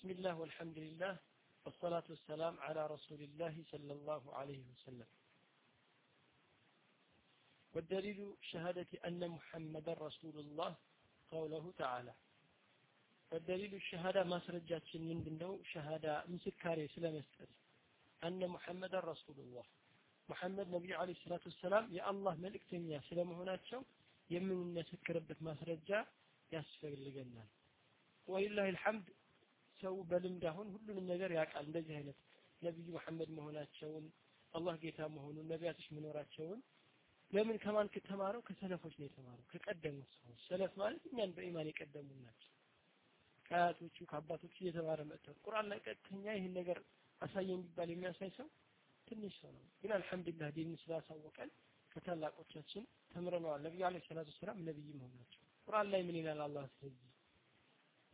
بسم الله والحمد لله والصلاة والسلام على رسول الله صلى الله عليه وسلم. والدليل شهادة أن محمد رسول الله قوله تعالى. والدليل الشهادة ما سرجات من دنو شهادة مسكاري سلامستر. أن محمد رسول الله. محمد نبي عليه الصلاة والسلام يا الله ملك تنيا سلام هناك يمن نسكربت ما سرجا يسفر لجنة. ولله الحمد ሰው በልምድ አሁን ሁሉንም ነገር ያውቃል። እንደዚህ አይነት ነቢዩ መሐመድ መሆናቸውን አላህ ጌታ መሆኑን ነቢያቶች መኖራቸውን ለምን ከማን ከተማረው? ከሰለፎች ነው የተማረው። ከቀደሙት ሰዎች። ሰለፍ ማለት እኛን በኢማን የቀደሙ ናቸው። ከአያቶቹ ከአባቶቹ እየተማረ መጥተው ቁርአን ላይ ቀጥተኛ ይህን ነገር አሳየ የሚባል የሚያሳይ ሰው ትንሽ ሰው ነው። ግን አልহামዱሊላህ ዲን ስላሳወቀን ከታላቆቻችን ተምረነዋል። ነብዩ አለይሂ ሰላቱ ሰላም ነብይ መሆናቸው። ቁርአን ላይ ምን ይላል አላህ ስለዚህ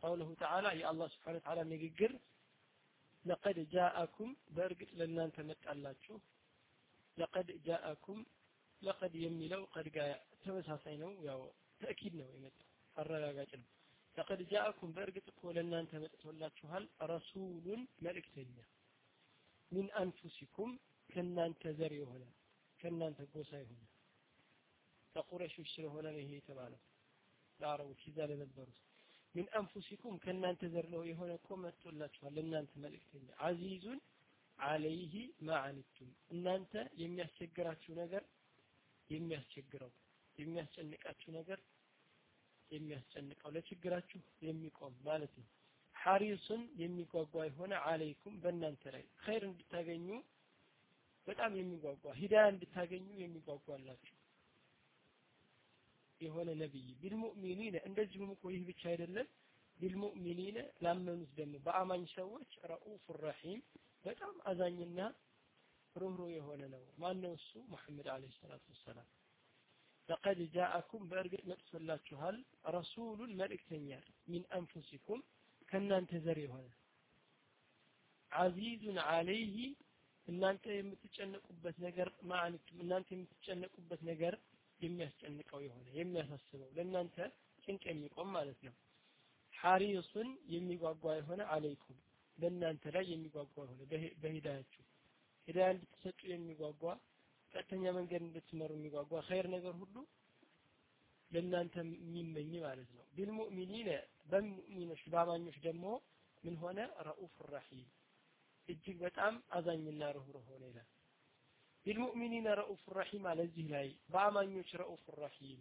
ቀውለሁ ተዓላ የአላህ ስብሐነ ተዓላ ንግግር ለቀድ ጃአኩም በእርግጥ ለእናንተ መጣላችሁ ለቀድ ጃአኩም ለቀድ የሚለው ቀድ ጋር ተመሳሳይ ነው ያው ተእኪድ ነው የመጣው አረጋጋጭ ነው ለቀድ ጃአኩም በእርግጥ እኮ ለእናንተ መጥቶላችኋል ረሱሉን መልእክተኛ ሚን አንፉሲኩም ከእናንተ ዘር የሆነ ከእናንተ ጎሳ የሆነ ከቁረሾች ስለሆነ ነው ይሄ የተባለው ለአረቦች ይዛ ለነበሩት ሚን አንፉሲኩም ከእናንተ ዘር ነው የሆነ እኮ መጥቶላችኋል ለእናንተ መልእክተኛ። አዚዙን አለይህ ማአኒቱም እናንተ የሚያስቸግራችሁ ነገር የሚያስቸግረው የሚያስጨንቃችሁ ነገር የሚያስጨንቀው ለችግራችሁ የሚቆም ማለት ነው። ሐሪሱን የሚጓጓ የሆነ አለይኩም በእናንተ ላይ ኸይር እንድታገኙ በጣም የሚጓጓ ሂዳያ እንድታገኙ የሚጓጓላችሁ የሆነ ነብይ ቢልሙእሚኒነ እንደዚሁም እኮ ይህ ብቻ አይደለም። ቢልሙእሚኒነ ላመኑት ደግሞ በአማኝ ሰዎች ረኡፍ ረሒም በጣም አዛኝና ሩህሩህ የሆነ ነው። ማነው እሱ? ሙሐመድ አለይሂ ሰላቱ ወሰላም። ለቀድ ጃአኩም በእርግጥ መጥቶላችኋል። ረሱሉን መልእክተኛ ሚን አንፉሲኩም ከእናንተ ዘር የሆነ አዚዙን አለይህ እናንተ የምትጨነቁበት ነገር ማአኒቱም እናንተ የምትጨነቁበት ነገር የሚያስጨንቀው የሆነ የሚያሳስበው ለእናንተ ጭንቅ የሚቆም ማለት ነው። ሐሪሱን የሚጓጓ የሆነ አለይኩም በእናንተ ላይ የሚጓጓ የሆነ በሂዳያችሁ። ሂዳያ እንድትሰጡ የሚጓጓ ቀጥተኛ መንገድ እንድትመሩ የሚጓጓ ኸይር ነገር ሁሉ ለእናንተ የሚመኝ ማለት ነው። ቢልሙእሚኒነ በሙእሚኖች በአማኞች ደግሞ ምን ሆነ? ረኡፍ ረሒም እጅግ በጣም አዛኝና ርኅሩህ ሆነ ይላል ቢልሙእሚኒነ ረኡፍ ረሒም አለ እዚህ ላይ በአማኞች ረኡፍ ረሒም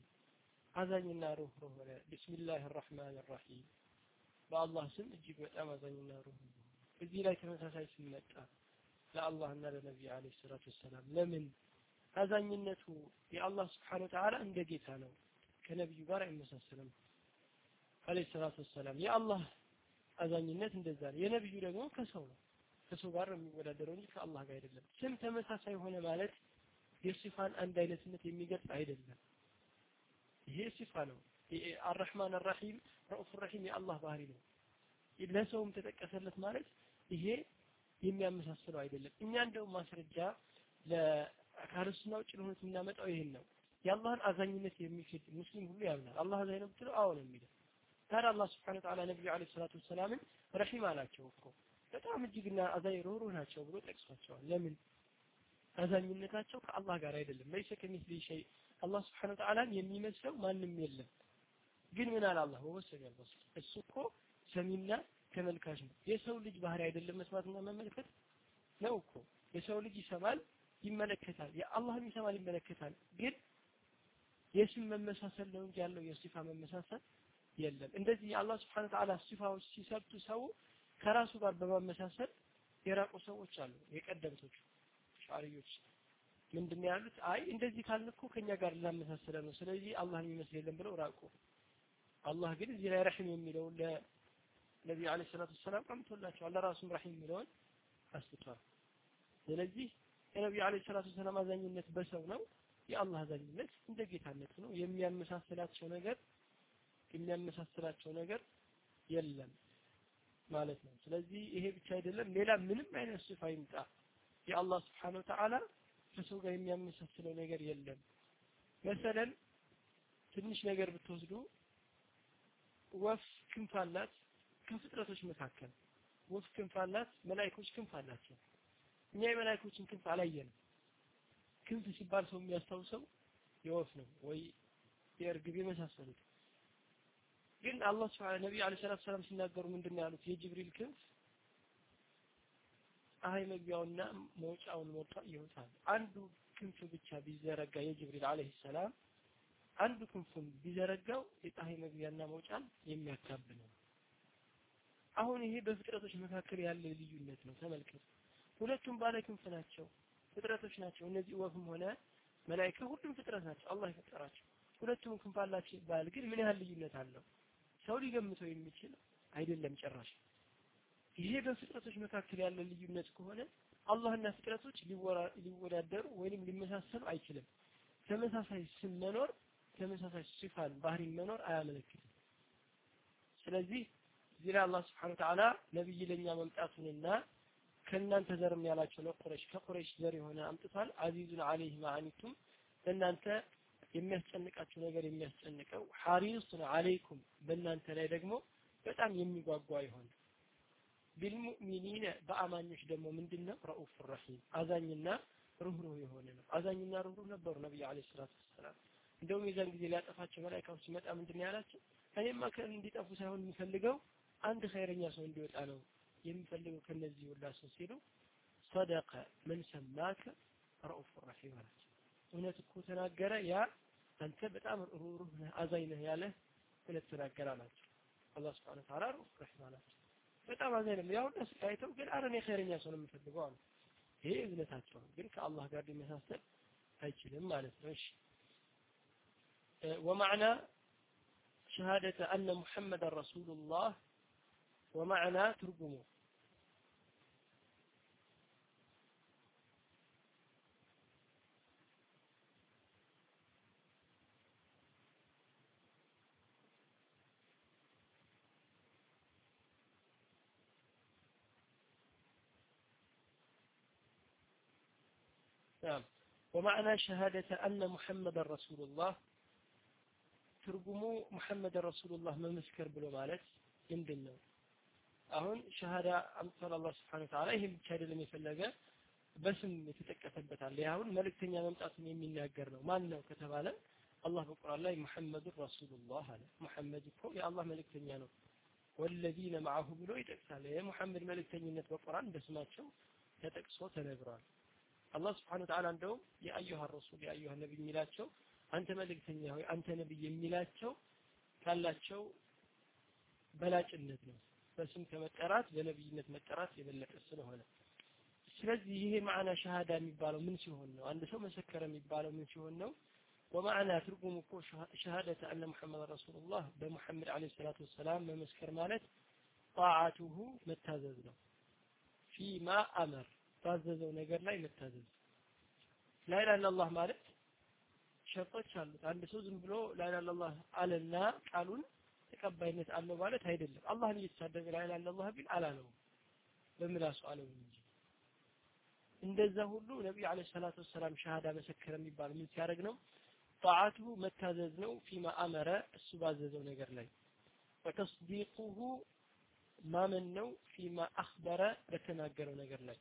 አዛኝና ርኅሩህ ሆነ ቢስሚላህ ራሕማን ራሒም በአላህ ስም እጅግ በጣም አዛኝና ርኅሩህ እዚህ ላይ ተመሳሳይ ስም መጣ ለአላህና ለነቢይ አለይሂ ሰላቱ ወሰላም ለምን አዛኝነቱ የአላህ ስብሓነ ወተዓላ እንደ ጌታ ነው ከነቢዩ ጋር አይመሳሰልም አለይሂ ሰላቱ ወሰላም የአላህ አዛኝነት እንደዛ ነው የነቢዩ ደግሞ ከሰው ነው ከሰው ጋር ነው የሚወዳደረው እንጂ ከአላህ ጋር አይደለም። ስም ተመሳሳይ ሆነ ማለት የሲፋን አንድ አይነትነት የሚገልጽ አይደለም። ይሄ ሲፋ ነው። አረሕማን አራሒም ረኡፍ ረሒም የአላህ ባህሪ ነው። ለሰውም ተጠቀሰለት ማለት ይሄ የሚያመሳስለው አይደለም። እኛ እንደውም ማስረጃ ከአርስና ውጭ ለሆኑት የምናመጣው ይህን ነው። የአላህን አዛኝነት የሚክድ ሙስሊም ሁሉ ያምናል። አላህ አዛኝ ነው ብትለው አዎ ነው የሚለው። ታዲያ አላህ ስብሓን ወተዓላ ነቢዩ አለ ሰላቱ ወሰላምን ረሒም አላቸው እኮ በጣም እጅግና አዛኝ ሩህሩህ ናቸው ብሎ ጠቅሷቸዋል። ለምን? አዛኝነታቸው ከአላህ ጋር አይደለም። ለይሰ ከሚስሊ ሸይ አላህ ስብሓን ወተዓላን የሚመስለው ማንም የለም። ግን ምን አለ አላህ? ወወሰደ በስር እሱ እኮ ሰሚና ተመልካች ነው። የሰው ልጅ ባህሪ አይደለም መስማትና መመልከት ነው እኮ። የሰው ልጅ ይሰማል ይመለከታል። የአላህም ይሰማል ይመለከታል። ግን የስም መመሳሰል ነው እንጂ ያለው የሲፋ መመሳሰል የለም። እንደዚህ የአላህ ስብሓን ተዓላ ሲፋዎች ሲሰብቱ ሰው ከራሱ ጋር በማመሳሰል የራቁ ሰዎች አሉ የቀደምቶቹ ሻሪዮች ምንድን ነው ያሉት? አይ እንደዚህ ካልን እኮ ከኛ ጋር ላመሳሰለ ነው። ስለዚህ አላህን የሚመስል የለም ብለው ራቁ። አላህ ግን እዚህ ላይ ረሒም የሚለውን ለነቢዩ አለ ሰላቱ ወሰላም ቀምቶላቸዋል። ለራሱም ረሒም የሚለውን አስጥቷል ስለዚህ የነቢዩ አለ ሰላቱ ወሰላም አዛኝነት በሰው ነው። የአላህ አዛኝነት እንደ ጌታነቱ ነው። የሚያመሳስላቸው ነገር የሚያመሳስላቸው ነገር የለም ማለት ነው ስለዚህ ይሄ ብቻ አይደለም ሌላ ምንም አይነት ሲፋ ይምጣ የአላህ ስብሓን ወተዓላ ከሰው ጋር የሚያመሳስለው ነገር የለም መሰለን ትንሽ ነገር ብትወስዱ ወፍ ክንፍ አላት ከፍጥረቶች መካከል ወፍ ክንፍ አላት፣ መላኢኮች ክንፍ አላቸው። እኛ የመላኢኮችን ክንፍ አላየንም። ክንፍ ሲባል ሰው የሚያስታውሰው የወፍ ነው ወይ የእርግብ የመሳሰሉት። ግን አላህ ስብሐነ ነቢዩ ዓለይሂ ሰላቱ ሰላም ሲናገሩ ምንድን ነው ያሉት? የጅብሪል ክንፍ ፀሐይ መግቢያውና መውጫውን ሞልቶ ይወጣል። አንዱ ክንፍ ብቻ ቢዘረጋ የጅብሪል ዓለይሂ ሰላም አንዱ ክንፉን ቢዘረጋው የፀሐይ መግቢያና መውጫን የሚያካብ ነው። አሁን ይሄ በፍጥረቶች መካከል ያለ ልዩነት ነው። ተመልከቱ። ሁለቱም ባለ ክንፍ ናቸው፣ ፍጥረቶች ናቸው። እነዚህ ወፍም ሆነ መላኢካ ሁሉም ፍጥረት ናቸው፣ አላህ የፈጠራቸው። ሁለቱም ክንፍ አላቸው ይባል፣ ግን ምን ያህል ልዩነት አለው? ሰው ሊገምተው የሚችል አይደለም ጭራሽ። ይሄ በፍጥረቶች መካከል ያለ ልዩነት ከሆነ አላህና ፍጥረቶች ሊወዳደሩ ወይንም ሊመሳሰሉ አይችልም። ተመሳሳይ ስም መኖር ተመሳሳይ ሲፋን ባህሪን መኖር አያመለክትም። ስለዚህ እዚህ ላይ አላህ ስብሐነ ወተዓላ ነቢይ ለኛ መምጣቱንና ከእናንተ ዘርም ያላቸው ለቁረሽ ከቁረሽ ዘር የሆነ አምጥቷል። አዚዙን አለይህ ማአኒቱም ለእናንተ የሚያስጨንቃችሁ ነገር የሚያስጨንቀው ሐሪሱን አለይኩም በእናንተ ላይ ደግሞ በጣም የሚጓጓ የሆነ ቢልሙእሚኒነ በአማኞች ደግሞ ምንድን ነው ረኡፍ ረሂም አዛኝና ሩህሩህ የሆነ ነው። አዛኝና ሩህሩህ ነበሩ ነቢዩ ዓለይሂ ሰላቱ ወሰላም። እንደውም የዛን ጊዜ ሊያጠፋቸው መላኢካው ሲመጣ ምንድን ነው ያላቸው? እኔማ እንዲጠፉ ሳይሆን የሚፈልገው አንድ ኸይረኛ ሰው እንዲወጣ ነው የሚፈልገው ከነዚህ ሁላ ሰው ሲሉ ሰደቀ መን ሰማከ ረኡፍ ረሂም አላቸው። እውነት እኮ ተናገረ ያ አንተ በጣም ሩህሩህ ነህ፣ አዛኝ ነህ ያለህ ብለህ ትናገራላችሁ። አላህ ስብሐነ ወተዓላ ሩህ ረህማ ናቸው። በጣም አዛኝ ነው። ያው እነሱ ታይተው ግን አረ እኔ ኸይረኛ ሰው ነው የምፈልገው አሉ። ይሄ እዝነታቸው ነው፣ ግን ከአላህ ጋር ሊመሳሰል አይችልም ማለት ነው። እሺ ወማዕና ሸሃደተ አነ ሙሐመድ ረሱሉላህ ወማዕና ትርጉሙ ومعنى شهادة أن محمد رسول الله ትርጉሙ ሙሐመድ ረሱሉላህ መመስከር ብሎ ማለት ምንድን ነው? አሁን ሸሃዳ አምጥቷል አላህ ስብሐነሁ ወተዓላ። ይህም ብቻ አይደለም የፈለገ በስም የተጠቀሰበታል። ይህ አሁን መልእክተኛ መምጣቱን የሚናገር ነው። ማን ነው ከተባለ አላህ በቁርአን ላይ ሙሐመዱን ረሱሉላህ አለ። ሙሐመድ እኮ የአላህ መልእክተኛ ነው። ወለዚነ መዐሁ ብሎ ይጠቅሳል። የሙሐመድ መልእክተኝነት በቁርአን በስማቸው ተጠቅሶ ተነግሯል። አላህ ስብሐነሁ ወተዓላ እንደውም የአዩሃ ረሱል የአዩሃ ነቢይ የሚላቸው አንተ መልእክተኛ ሆይ አንተ ነብይ የሚላቸው ካላቸው በላጭነት ነው። በስም ከመጠራት በነብይነት መጠራት የበለጠ ስለሆነ ስለዚህ ይሄ ማዕና ሸሃዳ የሚባለው ምን ሲሆን ነው? አንድ ሰው መሰከረ የሚባለው ምን ሲሆን ነው? ወማዕና ትርጉሙ እኮ ሸሃደተ አነ ሙሐመድ ረሱሉላህ በሙሐመድ ዓለይሂ ሰላቱ ወሰላም መመስከር ማለት ጣዓቱሁ መታዘዝ ነው። ፊማ አመር ባዘዘው ነገር ላይ መታዘዝ ላኢላሃ ኢለላህ ማለት ሸርጦች አሉት። አንድ ሰው ዝም ብሎ ላኢላሃ ኢለላህ አለና ቃሉን ተቀባይነት አለው ማለት አይደለም። አላህን እየተሳደበ ላኢላሃ ኢለላህ ቢል አላለውም፣ በምላሱ አለው እንጂ። እንደዛ ሁሉ ነቢዩ ዓለይሂ ሰላቱ ወሰላም ሸሃዳ መሰከረ የሚባል ምን ሲያደርግ ነው? ጣዓቱሁ መታዘዝ ነው። ፊማ አመረ እሱ ባዘዘው ነገር ላይ ወተስዲቁሁ ማመን ነው። ፊማ አኽበረ በተናገረው ነገር ላይ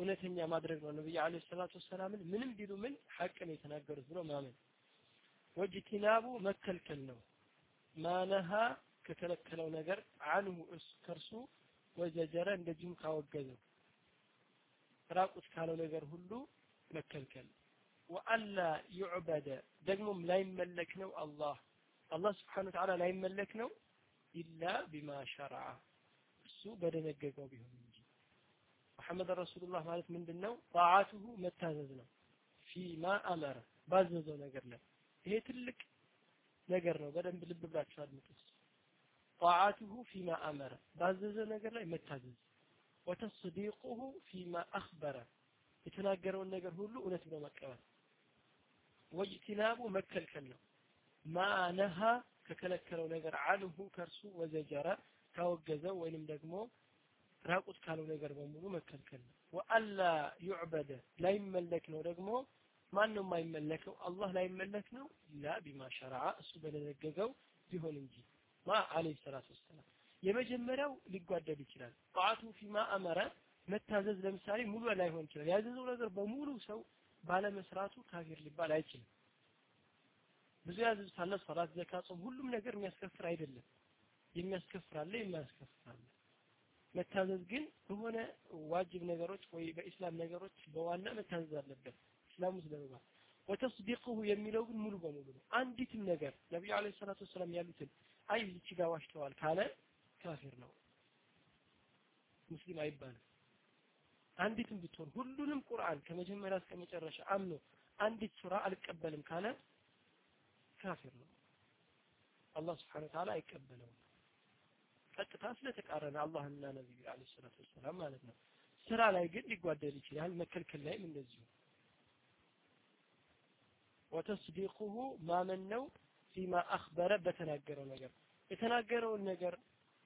እውነተኛ ማድረግ ነው። ነብዩ አለይሂ ሰላቱ ወሰላምን ምንም ቢሉ ምን ሐቅ ነው የተናገሩት ብሎ ማመን። ወጅቲናቡ መከልከል ነው። ማነሃ ከከለከለው ነገር አንሁ ከርሱ ወዘጀረ እንደዚሁም ካወገዘው ራቁት ካለው ነገር ሁሉ መከልከል። ወአላ ዩዕበደ ደግሞም ላይመለክ ነው አላህ አላህ ስብሓነ ወተዓላ ላይመለክ ነው ኢላ ቢማ ሸረዐ እሱ በደነገገው ቢሆን መሐመድ ረሱሉላህ ማለት ምንድን ነው? ጣዓቱሁ መታዘዝ ነው። ፊማ አመረ ባዘዘው ነገር ላይ ይሄ ትልቅ ነገር ነው። በደንብ ልብ ብላችሁ አድምጡት። ጣዓቱሁ ፊማ አመረ ባዘዘው ነገር ላይ መታዘዝ፣ ወተስዲቁሁ ፊማ አኽበረ የተናገረውን ነገር ሁሉ እውነት ብሎ መቀበል፣ ወጅቲናቡ መከልከል ነው። ማነሃ ከከለከለው ነገር አንሁ ከእርሱ ወዘጀረ ካወገዘው ወይንም ደግሞ ራቁት ካለው ነገር በሙሉ መከልከል ነው። ወአላ ዩዕበደ ላይመለክ ነው ደግሞ ማን ነው የማይመለከው? አላህ ላይመለክ ነው ኢላ ቢማ ሸረዐ። እሱ በደነገገው ቢሆን እንጂ ማ አለይሂ ሰላቱ ወሰላም። የመጀመሪያው ሊጓደል ይችላል። ጣዓቱ ፊማ አመረ መታዘዝ ለምሳሌ ሙሉ ላይሆን ይችላል። ያዘዘው ነገር በሙሉ ሰው ባለመስራቱ ካፊር ሊባል አይችልም። ብዙ ያዘዙት አለ ሶላት ዘካ ጾም ሁሉም ነገር የሚያስከፍር አይደለም። የሚያስከፍር አለ መታዘዝ ግን በሆነ ዋጅብ ነገሮች ወይ በኢስላም ነገሮች በዋና መታዘዝ አለበት። እስላም ውስጥ ለመግባት ወተስዲቁሁ የሚለው ግን ሙሉ በሙሉ ነው። አንዲትም ነገር ነቢዩ አለ ሰላቱ ወሰላም ያሉትን አይ እዚች ጋር ዋሽተዋል ካለ ካፊር ነው። ሙስሊም አይባልም። አንዲትም ብትሆን ሁሉንም ቁርአን ከመጀመሪያ እስከ መጨረሻ አምኖ አንዲት ሱራ አልቀበልም ካለ ካፊር ነው። አላህ ስብሓን ወተዓላ አይቀበለውም ቀጥታ ስለተቃረነ አላህና ነቢዩ አለ ሰላቱ ወሰላም ማለት ነው። ስራ ላይ ግን ሊጓደል ይችላል መከልከል ላይም እንደዚሁ። ወተስዲቁሁ ማመን ነው ፊማ አክበረ በተናገረው ነገር። የተናገረውን ነገር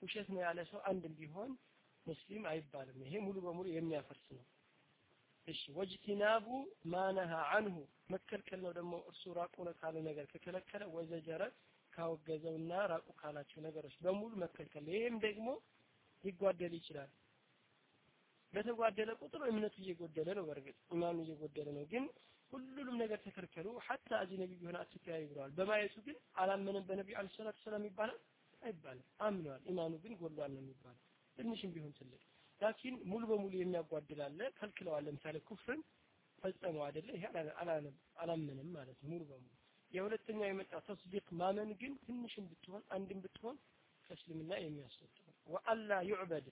ውሸት ነው ያለ ሰው አንድም ቢሆን ሙስሊም አይባልም። ይሄ ሙሉ በሙሉ የሚያፈርስ ነው። እሺ ወጅቲናቡ ማነሃ አንሁ። መከልከል ነው ደግሞ እርሱ ራቁ ካለ ነገር ከከለከለ ወዘጀረ ካወገዘውና ራቁ ካላቸው ነገሮች በሙሉ መከልከል። ይሄም ደግሞ ሊጓደል ይችላል። በተጓደለ ቁጥር እምነቱ እየጎደለ ነው በእርግጥ ኢማኑ እየጎደለ ነው። ግን ሁሉንም ነገር ተከልከሉ። حتى አጅነቢ ቢሆን አትተያዩ ብለዋል። በማየቱ ግን አላመነም በነቢዩ አለ ሰላት ሰላም ይባላል? አይባልም። አምነዋል ኢማኑ ግን ጎድሏል ነው የሚባለው። ትንሽም ቢሆን ትልቅ። لكن ሙሉ በሙሉ የሚያጓድል አለ ከልክለዋል። ለምሳሌ ኩፍርን ፈጸመው አይደለ? ይሄ አላመንም ማለት ሙሉ በሙሉ የሁለተኛው የመጣ تصديق ማመን ግን ትንሽም ብትሆን አንድም ብትሆን ከእስልምና የሚያስወጣ وألا يعبد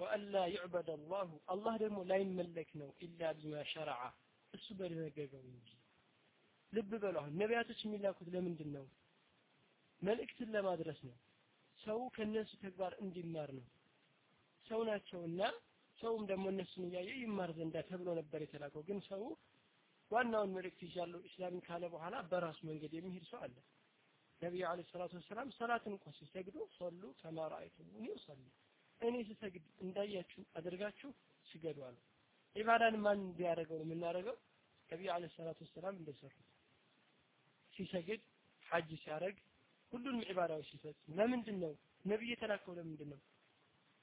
وألا يعبد الله። አላህ ደግሞ ላይመለክ ነው إلا بما شرع። እሱ በደነገገው እንጂ። ልብ በሉ አሁን ነቢያቶች የሚላኩት ለምንድን ነው መልእክትን ለማድረስ ነው። ሰው ከነሱ ተግባር እንዲማር ነው። ሰው ናቸውና ሰውም ደግሞ እነሱን እያየ ይማር ዘንዳ ተብሎ ነበር የተላከው። ግን ሰው ዋናውን መልእክት ይዣለሁ ኢስላምን ካለ በኋላ በራሱ መንገድ የሚሄድ ሰው አለ። ነቢዩ አለ ሰላቱ ወሰላም ሰላትን እንኳ ሲሰግዱ ሰሉ ከማ ረአይቱሙኒ ኡሰሊ እኔ ስሰግድ እንዳያችሁ አድርጋችሁ ስገዱ አሉ። ኢባዳን ማን እንዲያደርገው ነው የምናደርገው? ነቢዩ አለ ሰላቱ ወሰላም እንደሰሩት ሲሰግድ ሐጅ ሲያደርግ ሁሉንም ዒባዳዎች ሲፈጽም ለምንድን ነው ነቢይ የተላከው ለምንድን ነው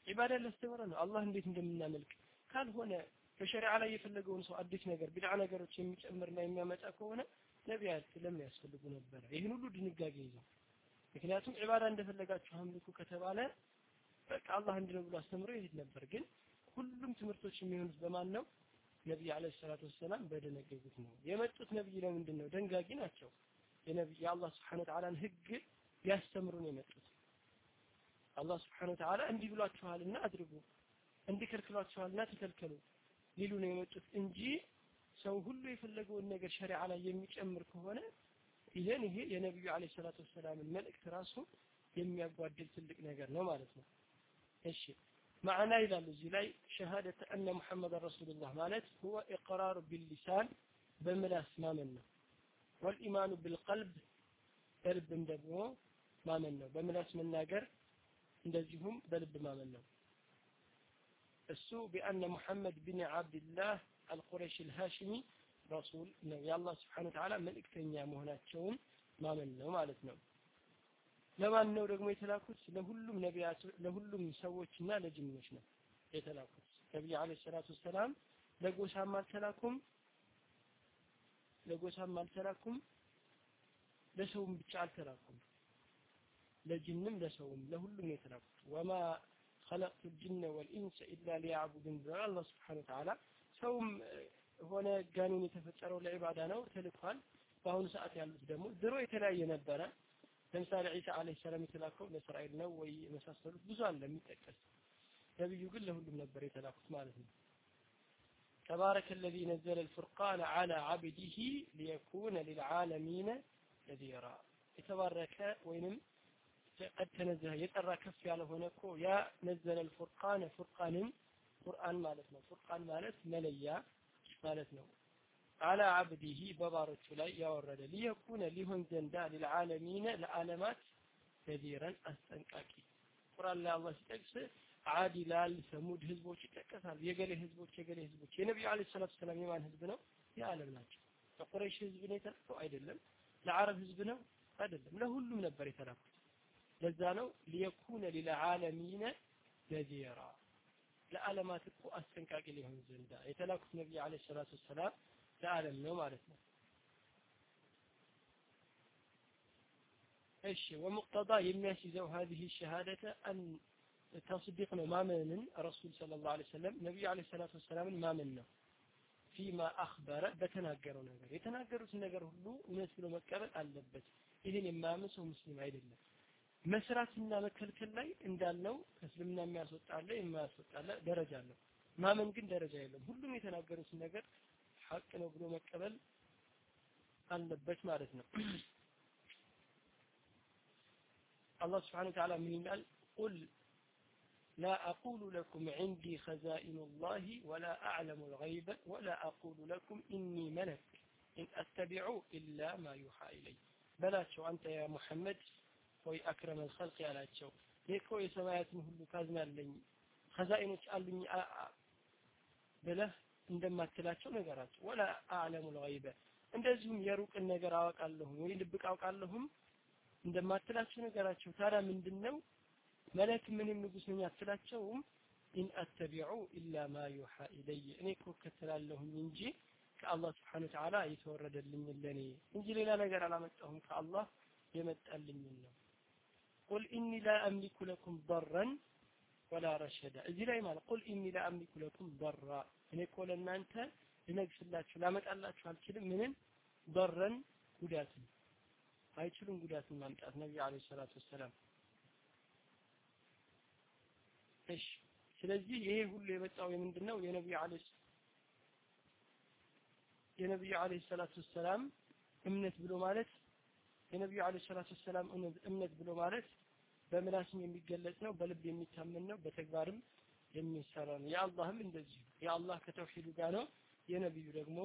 ዒባዳ ሊያስተምረ ነው። አላህ እንዴት እንደምናመልክ ካልሆነ በሸሪዓ ላይ የፈለገውን ሰው አዲስ ነገር ቢድዓ ነገሮች የሚጨምርና የሚያመጣ ከሆነ ነቢያት ለምን ያስፈልጉ ነበረ። ይህን ሁሉ ድንጋጌ ይዘው ምክንያቱም ዒባዳ እንደፈለጋችሁ አምልኩ ከተባለ በቃ አላህ እንዲህ ነው ብሎ አስተምሮ ይሄድ ነበር። ግን ሁሉም ትምህርቶች የሚሆኑት በማን ነው? ነቢይ አለ ሰላቱ ወሰላም በደነገጉት ነው። የመጡት ነቢይ ለምንድን ነው? ደንጋጊ ናቸው። የነቢይ የአላህ ስብሓን ወተዓላን ህግ ሊያስተምሩ ነው የመጡት። አላህ ስብሓን ወተዓላ እንዲህ ብሏችኋልና አድርጉ እንዲህ ከልክሏችኋልና ተከልከሉ ሊሉ ነው የመጡት እንጂ ሰው ሁሉ የፈለገውን ነገር ሸሪዓ ላይ የሚጨምር ከሆነ ይህን ይሄ የነቢዩ አለ ሰላቱ ወሰላምን መልእክት ራሱ የሚያጓድል ትልቅ ነገር ነው ማለት ነው። እሺ። ማዕና ይላሉ እዚህ ላይ ሸሃደተ አነ ሙሐመድ ረሱሉላህ ማለት ሁወ ኢቅራሩ ቢልሊሳን በምላስ ማመን ነው። ወልኢማኑ ቢልቀልብ በልብም ደግሞ ማመን ነው። በምላስ መናገር እንደዚሁም በልብ ማመን ነው እሱ ቢአነ ሙሐመድ ቢን ዓብድላህ አልቁረሽ አልሃሽሚ ረሱል ነው። የአላህ ስብሓን ወተዓላ መልእክተኛ መሆናቸውን ማመን ነው ማለት ነው። ለማን ነው ደግሞ የተላኩት? ለሁሉም ነቢያት ለሁሉም ሰዎችና ለጅኖች ነው የተላኩት። ነቢይ አለ ሰላቱ ወሰላም ለጎሳም አልተላኩም ለጎሳም አልተላኩም ለሰውም ብቻ አልተላኩም ለጅንም ለሰውም ለሁሉም የተላኩት። ወማ خلقت الجن والإنس إلا ليعبدون ብሏል አላህ ስብሓን ወተዓላ ሰውም ሆነ ጋኔን የተፈጠረው ለዒባዳ ነው ተልኳል በአሁኑ ሰዓት ያሉት ደግሞ ድሮ የተለያየ ነበረ ለምሳሌ ዒሳ አለይሂ ሰላም የተላከው ለእስራኤል ነው ወይ የመሳሰሉት ብዙ አለ የሚጠቀስ ነብዩ ግን ለሁሉም ነበር የተላኩት ማለት ነው تبارك الذي نزل الفرقان على عبده ليكون للعالمين نذيرا የተባረከ ወይንም ቀድ የጠራ ከፍ ያለ ሆነ እኮ ያ ነዘለል ፉርቃን ፉርቃንን ቁርአን ማለት ነው። ፉርቃን ማለት መለያ ማለት ነው። አላ አብዲሂ በባሮቹ ላይ ያወረደ ሊየኩነ ሊሆን ዘንዳ ሊልዓለሚነ ለዓለማት ነዚረን አስጠንቃቂ ቁርአን ላይ አላህ ሲጠቅስ ዓድ ሰሙድ ህዝቦች ይጠቀሳል። የገሌ ህዝቦች የገሌ ህዝቦች የነቢዩ ዓለይሂ ሰላት ሰላም የማን ህዝብ ነው? የዓለም ናቸው። ለቁረይሽ ህዝብ ነው የተላከው አይደለም። ለአረብ ህዝብ ነው አይደለም። ለሁሉም ነበር የተላኩት። ለዛ ነው ሊየኩነ ሊልዓለሚነ ነዚራ ለዓለማት እኮ አስጠንቃቂ ሊሆን ዘንዳ የተላኩት ነቢይ አለ ሰላቱ ወሰላም ለዓለም ነው ማለት ነው እሺ ወሙቅተዳ የሚያስይዘው هذه الشهادة أن تصديق ነው ማመንን ረሱል ሰለላሁ ዐለይሂ ወሰለም ነቢዩ ዐለይሂ ሰላቱ ወሰላምን ማመን ነው ፊማ አኽበረ በተናገረው ነገር የተናገሩትን ነገር ሁሉ እውነት ብሎ መቀበል አለበት ይህን የማያምን ሰው ሙስሊም አይደለም مسرات منا ذلك الناي إن دالو أسلم ما ياسوت على ما ياسوت على درجة له ما من جن درجة له هل لم يتنقر سنقر حق له بلو مكبل أن نبت مارسنا الله سبحانه وتعالى من قال قل لا أقول لكم عندي خزائن الله ولا أعلم الغيب ولا أقول لكم إني ملك إن أتبع إلا ما يوحى إلي بلاش أنت يا محمد ወይ أكرم الخلق ያላቸው። እኮ የሰማያትን ሁሉ ካዝና አለኝ ከዛኢኖች አሉኝ ብለህ እንደማትላቸው ነገራቸው። ولا أعلم الغيب። እንደዚሁም የሩቅን ነገር አወቃለሁም ወይ ድብቅ አውቃለሁም እንደማትላቸው ነገራቸው። ታዲያ ምንድን ነው ملك ምንም ንጉስ ነኝ አትላቸውም? إن أتبع إلا ما يوحى إلي እኔ እኮ እከተላለሁኝ እንጂ ከአላህ سبحانه وتعالى የተወረደልኝ ለእኔ እንጂ ሌላ ነገር አላመጣሁም። ከአላህ የመጣልኝን ነው قل إني لا أملك لكم ضرا ولا رشدا እዚህ ላይ ማለት قل إني لا أملك لكم ضرا እኔ እኮ ለእናንተ ልነግስላችሁ ላመጣላችሁ አልችልም። ምንም በረን ጉዳትን አይችሉም ጉዳትን ማምጣት። ነብዩ عليه الصلاة والسلام እሺ። ስለዚህ ይሄ ሁሉ የመጣው የምንድን ነው የነብዩ አለይሂ የነብዩ አለይሂ ሰላቱ ወሰላም እምነት ብሎ ማለት የነቢዩ አለ ሰላቱ ወሰላም እምነት ብሎ ማለት በምላስም የሚገለጽ ነው በልብ የሚታመን ነው በተግባርም የሚሰራ ነው። የአላህም እንደዚሁ። የአላህ ከተውሂዱ ጋር ነው የነቢዩ ደግሞ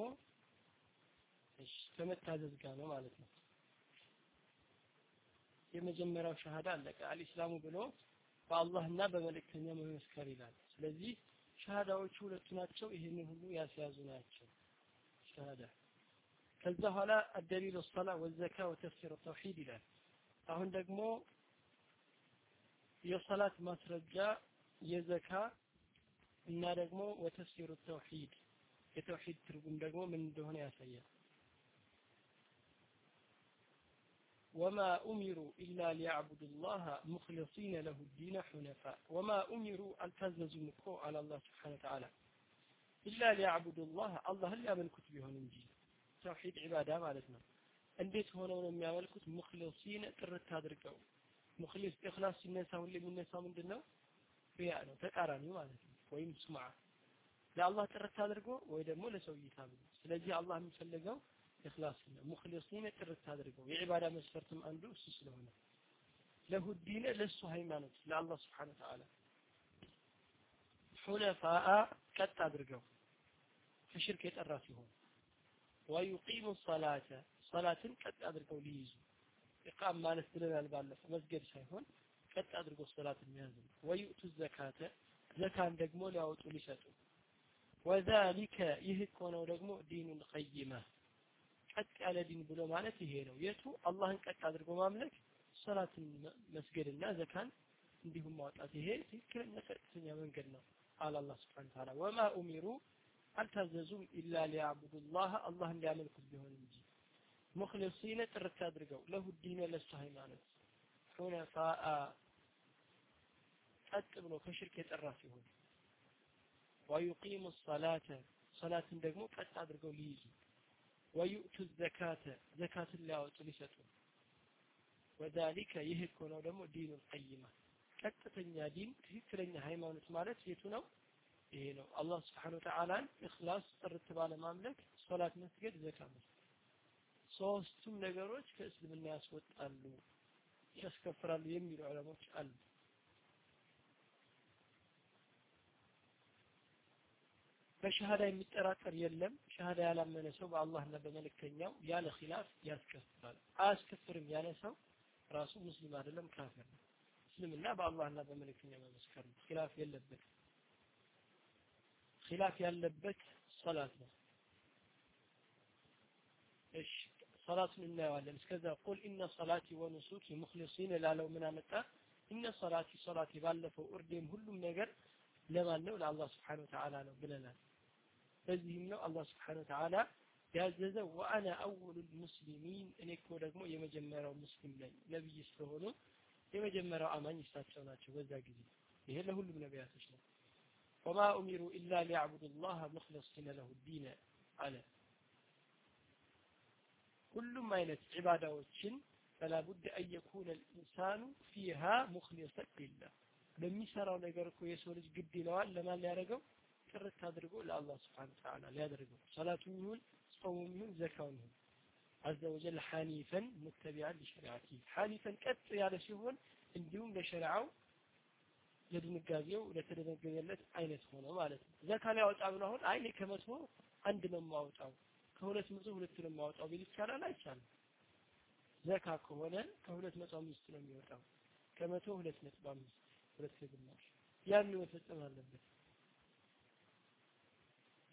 ከመታዘዝ ጋር ነው ማለት ነው። የመጀመሪያው ሸሃዳ አለቀ። አልኢስላሙ ብሎ በአላህና በመልእክተኛ መመስከር ይላል። ስለዚህ ሸሃዳዎቹ ሁለቱ ናቸው። ይህንን ሁሉ ያስያዙ ናቸው። ሸሃዳ ከዛ በኋላ አደሊል ሰላ ወዘካ ወተፍሲር ተውሂድ ይላል አሁን ደግሞ የሰላት ማስረጃ የዘካ እና ደግሞ ወተፍሲሩ ተውሂድ የተውሂድ ትርጉም ደግሞ ምን እንደሆነ ያሳያል وما أمروا إلا ليعبدوا الله مخلصين له الدين حنفاء وما أمروا التززوا مكو على الله سبحانه وتعالى إلا ليعبدوا الله الله اللي يملكت بهم إنجيل ተውሂድ ዒባዳ ማለት ነው። እንዴት ሆነው ነው የሚያመልኩት? ሙክሊሲን ጥርት አድርገው። ሙክሊስ ኢኽላስ ሲነሳ የሚነሳው ምንድን ነው ሪያ ነው ተቃራኒው ማለት ነው ወይም ሱምዓ። ለአላህ ጥርት አድርጎ ወይ ደግሞ ለሰው እይታ ብሎ ስለዚህ አላህ የሚፈልገው ኢኽላስ ነው። ሙክሊሲን ጥርት አድርገው። የዒባዳ መስፈርትም አንዱ እሱ ስለሆነ። ለሁ ዲነ ለሱ ሃይማኖት ለአላህ ስብሓን ተዓላ ሑነፋአ ቀጥ አድርገው። ከሽርክ የጠራ ሲሆን ወዩቂሙ ሰላተ ሰላትን ቀጥ አድርገው ሊይዙ። ኢቃም ማለት ብለናል ባለፈው መስገድ ሳይሆን ቀጥ አድርገው ሰላትን መያዝ ነው ዘካተ ዘካን ደግሞ ሊያወጡ ሊሰጡ። وذلك ይህ እኮ ነው ደግሞ دين القيمة ቀጥ ያለ ዲን ብሎ ማለት ይሄ ነው። የቱ? አላህን ቀጥ አድርጎ ማምለክ ሰላትን መስገድና ዘካን እንዲሁም ማውጣት። ይሄ ትክክለኛ ቀጥተኛ መንገድ ነው አለ አላህ سبحانه تعالى وما أمروا አልታዘዙም إلا ليعبدوا الله አላህን ሊያመልኩት ቢሆን እንጂ مخلصين ጥርት አድርገው له الدين ለሱ ሃይማኖት حنفاء ቀጥ ብሎ ከሽርክ የጠራ ሲሆን ወዩቂሙ ሰላተ ሰላትን ደግሞ ቀጥ አድርገው ሊይዙ ወዩእቱ ዘካተ ዘካትን ሊያወጡ ሊሰጡ ወዛሊከ ይህ እኮ ነው ደግሞ ዲኑ ቀይማ ቀጥተኛ ዲን ትክክለኛ ሃይማኖት ማለት የቱ ነው ይሄ ነው። አላህ ስብሓን ወተዓላን እክላስ ጥርት ባለ ማምለክ ሶላት መስገድ ዘካ ሶስቱም ነገሮች ከእስልምና ያስወጣሉ ያስከፍራሉ የሚሉ ዑለሞች አሉ። በሸሃዳ የሚጠራጠር የለም። ሸሃዳ ያላመነ ሰው በአላህና በመልእክተኛው ያለ ኺላፍ ያስከፍራል። አያስከፍርም ያለ ሰው ራሱ ሙስሊም አይደለም ካፊር ነው። እስልምና በአላህና በመልእክተኛ መመስከር ነው። ኺላፍ የለበት ኺላፍ ያለበት ሰላት ነው። እሺ ሰላቱን እናየዋለን እስከዛ ቁል ኢነ ሰላቲ ወኑሱኪ ሙክሊሲን ላለው ምን አመጣ? ኢነ ሰላቲ ሰላቲ ባለፈው እርዴም ሁሉም ነገር ለማን ነው? ለአላህ ስብሓን ወተዓላ ነው ብለናል። በዚህም ነው አላህ ስብሓን ወተዓላ ያዘዘው። ወአና አወሉ ልሙስሊሚን እኔ እኮ ደግሞ የመጀመሪያው ሙስሊም ነኝ። ነቢይ ስለሆኑ የመጀመሪያው አማኝ እሳቸው ናቸው በዛ ጊዜ። ይሄ ለሁሉም ነቢያቶች ነው ወማ ኡሚሩ ኢላ ሊያዕቡዱ ላህ ሙክለሲነ ለሁ ዲነ አለ ሁሉም አይነት ዒባዳዎችን ፈላ ቡድ አን የኩነ ልኢንሳኑ ፊሃ ሙክሊሰን ሊላህ በሚሰራው ነገር እኮ የሰው ልጅ ግድ ይለዋል ለማን ሊያደርገው ጥርት አድርጎ ለአላህ ስብሓን ተዓላ ሊያደርገው ሰላቱም ይሁን ጾሙም ይሁን ዘካውም ይሁን አዘ ወጀል ሐኒፈን ሙተቢዓን ሊሸሪዓቲ ሐኒፈን ቀጥ ያለ ሲሆን እንዲሁም ለሸሪዓው ለድንጋጌው ለተደነገገለት አይነት ሆነ ማለት ነው። ዘካ ሊያወጣ ብሎ አሁን? አይ እኔ ከመቶ አንድ ነው የማወጣው ከሁለት መቶ ሁለት ነው የማወጣው ቢል ይቻላል? አይቻልም። ዘካ ከሆነ ከሁለት መቶ አምስት ነው የሚወጣው ከመቶ ሁለት ነጥብ አምስት ሁለት ከግማሽ ያን መፈጸም አለበት።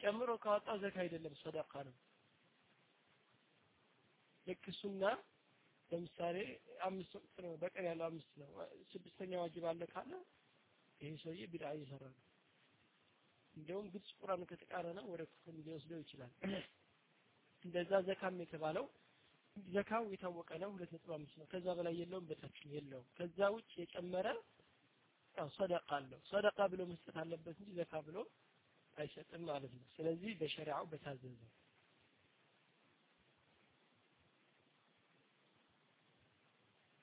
ጨምሮ ካወጣ ዘካ አይደለም ሰደቃ ነው። ልክ እሱና ለምሳሌ አምስት ወቅት ነው በቀን ያለው አምስት ነው። ስድስተኛ ዋጅብ አለ ካለ ይሄ ሰውዬ ቢድዓ እየሰራ ነው። እንዲያውም ግልጽ ቁርአን ከተቃረነ ወደ ክፍል ሊወስደው ይችላል። እንደዛ ዘካም የተባለው ዘካው የታወቀ ነው ሁለት ነጥብ አምስት ነው። ከዛ በላይ የለውም በታችን የለውም። ከዛ ውጭ የጨመረ ያው ሰደቃ አለው። ሰደቃ ብሎ መስጠት አለበት እንጂ ዘካ ብሎ አይሰጥም ማለት ነው። ስለዚህ በሸሪዓው በታዘዘ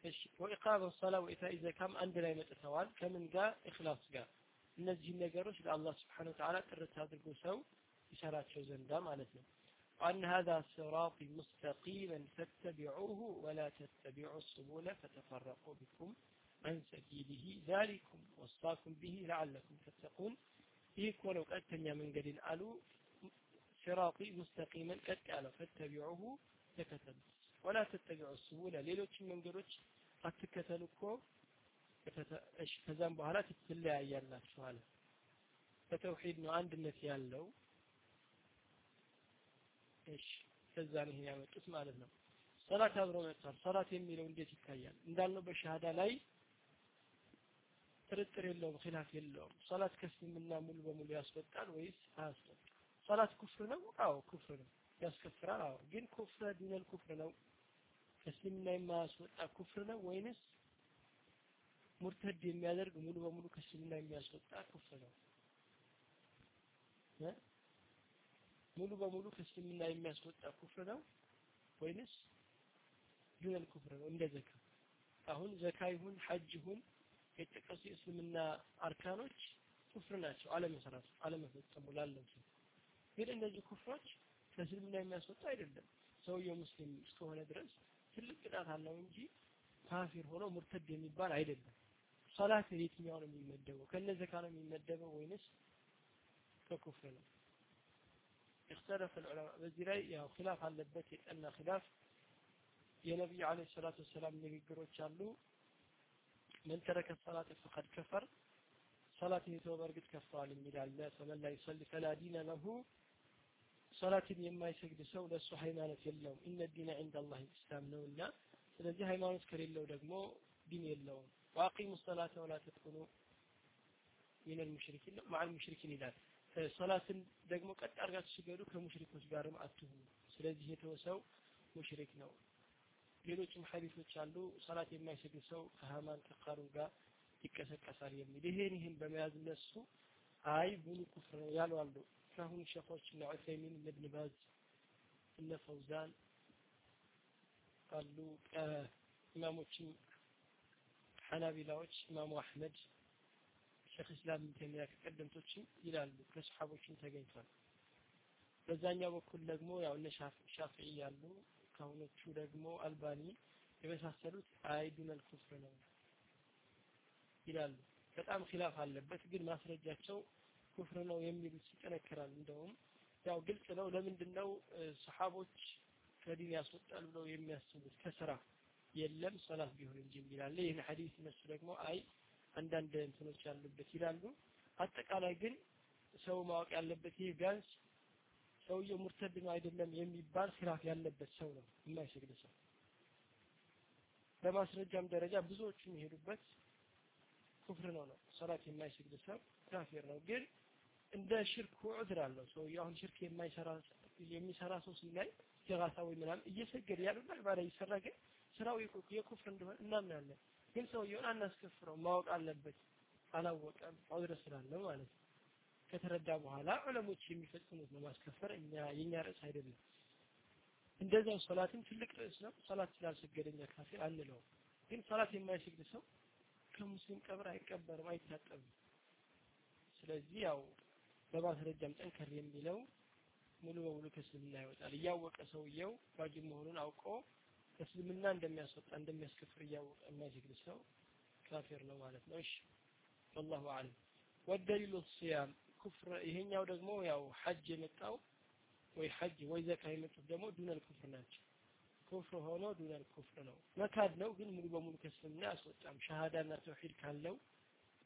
እሺ ወኢቃመ ሰላ ወኢታኢ ዘካም አንድ ላይ መጥተዋል ከምን ጋር ኢኽላስ ጋር እነዚህን ነገሮች ለአላህ ስብሓን ወተዓላ ጥርት አድርጎ ሰው ይሰራቸው ዘንዳ ማለት ነው وأن هذا صراطي مستقيما فاتبعوه ولا تتبعوا السبل فتفرقوا بكم عن سبيله ذلكم وصاكم به لعلكم تتقون ይህ እኮ ነው ቀጥተኛ መንገድን አሉ ሲራጢ ሙስተቂመን ቀጥ ያለው ፈተቢዑሁ ተከተሉ ወላ ተተቢዑ ስቡለ ሌሎችን መንገዶች አትከተሉ እኮ። እሺ ከዛም በኋላ ትለያያላችሁ አለ በተውሂድ ነው አንድነት ያለው። እሺ ከዛ ነው ያመጡት ማለት ነው። ሰላት አብሮ መጥቷል ሰላት የሚለው እንዴት ይታያል? እንዳልነው በሸሃዳ ላይ ጥርጥር የለውም ኺላፍ የለውም። ሰላት ከእስልምና ሙሉ በሙሉ ያስወጣል ወይስ አያስወጣም? ሰላት ኩፍር ነው? አዎ ኩፍር ነው። ያስከፍራል? አዎ ግን ኩፍረ ዲነል ኩፍር ነው ከእስልምና የማያስወጣ ኩፍር ነው ወይንስ ሙርተድ የሚያደርግ ሙሉ በሙሉ ከእስልምና የሚያስወጣ ኩፍር ነው? ሙሉ በሙሉ ከእስልምና የሚያስወጣ ኩፍር ነው ወይንስ ዱነል ኩፍር ነው? እንደ ዘካ። አሁን ዘካ ይሁን ሐጅ ይሁን የጠቀሱ የእስልምና አርካኖች ኩፍር ናቸው አለመሰራቱ አለመፈጸሙ ላለው ሰው። ግን እነዚህ ኩፍሮች ከእስልምና የሚያስወጣ አይደለም። ሰውየው ሙስሊም እስከሆነ ድረስ ትልቅ ቅጣት አለው እንጂ ካፊር ሆኖ ሙርተድ የሚባል አይደለም ሰላት የትኛው ነው የሚመደበው ከነ ዘካ ነው የሚመደበው ወይንስ ከኩፍር ነው اختلف العلماء በዚህ ላይ ያው ኺላፍ አለበት የጠና ኺላፍ የነቢዩ አለይሂ ሰላቱ ወሰላም ንግግሮች አሉ من ترك الصلاة فقد كفر صلاة يتوب እርግጥ ከፍረዋል የሚል አለ فمن لا يصلي فلا دين له ሰላትን የማይሰግድ ሰው ለእሱ ሃይማኖት የለውም። إن الدين عند الله الإسلام ነውና ስለዚህ ሃይማኖት ከሌለው ደግሞ ዲን የለውም። وأقيموا الصلاة ولا تكونوا من المشركين مع المشركين ይላል። ሰላትን ደግሞ ቀጥ አድርጋችሁ ስገዱ ከሙሽሪኮች ጋርም አትሁኑ። ስለዚህ የተወሰው ሙሽሪክ ነው። ሌሎችም ሐዲሶች አሉ። ሰላት የማይሰግድ ሰው ከሃማን ከቃሩን ጋር ይቀሰቀሳል የሚል ይሄን ይህን በመያዝ እነሱ አይ ሙሉ ኩፍር ነው ያሉ አሉ ከአሁኑ ሸኾች እነ ዑሰይሚን እነ ብን ባዝ እነ ፈውዛን አሉ ኢማሞችም ሐናቢላዎች ኢማሙ አሕመድ ሼክ እስላም ተሚያ ከቀደምቶችም ይላሉ ከሰሓቦችም ተገኝቷል። በዛኛው በኩል ደግሞ ያው እነ ሻፍዒ ያሉ ከአሁኖቹ ደግሞ አልባኒ የመሳሰሉት አይዱነል ኩፍር ነው ይላሉ። በጣም ኺላፍ አለበት ግን ማስረጃቸው ኩፍር ነው የሚሉት ይጠነክራል እንደውም ያው ግልጽ ነው። ለምንድን ነው ከዲን ያስወጣል ብለው የሚያስቡት? ከስራ የለም ሰላት ቢሆን እንጂ የሚላለ ይህን ሐዲስ እነሱ ደግሞ አይ አንዳንድ እንትኖች ያሉበት ይላሉ። አጠቃላይ ግን ሰው ማወቅ ያለበት ይህ ቢያንስ ሰውየው ሙርተድ ነው አይደለም የሚባል ኺላፍ ያለበት ሰው ነው የማይሰግድ ሰው። በማስረጃም ደረጃ ብዙዎቹ የሚሄዱበት ኩፍር ነው ነው ሰላት የማይሰግድ ሰው ካፊር ነው። ግን እንደ ሽርክ ዑድር አለው ሰውየው አሁን ሽርክ የማይሰራ የሚሰራ ሰው ስናይ ወይ ምናምን እየሰገደ ያሉና ባላ ይሰራ ግን ስራው የኩፍር እንደሆነ እናምናለን። ግን ሰውየውን አናስከፍረው ማወቅ አለበት። አላወቀም። ዑድር ስላለው ማለት ነው። ከተረዳ በኋላ ዑለሞች የሚፈጽሙት ነው ማስከፈር እኛ የኛ ርዕስ አይደለም። እንደዛው ሶላትም ትልቅ ርዕስ ነው። ሶላት ስላልሰገደኛ ካፊር አንለው ግን ሶላት የማይሰግድ ሰው ከሙስሊም ቀብር አይቀበርም አይታጠብም። ስለዚህ ያው በማስረጃም ጠንከር የሚለው ሙሉ በሙሉ ከእስልምና ይወጣል። እያወቀ ሰውየው ዋጅብ መሆኑን አውቆ ከእስልምና እንደሚያስወጣ እንደሚያስከፍር እያወቀ የማይሰግድ ሰው ካፊር ነው ማለት ነው። እሺ ወላሁ አለም ወደሊሉ ሲያም ኩፍር ይሄኛው ደግሞ ያው ሐጅ የመጣው ወይ ሐጅ ወይ ዘካ የመጡት ደግሞ ዱነል ኩፍር ናቸው። ኩፍር ሆኖ ዱነል ኩፍር ነው። መካድ ነው ግን ሙሉ በሙሉ ከእስልምና አያስወጣም ሸሃዳና ተውሂድ ካለው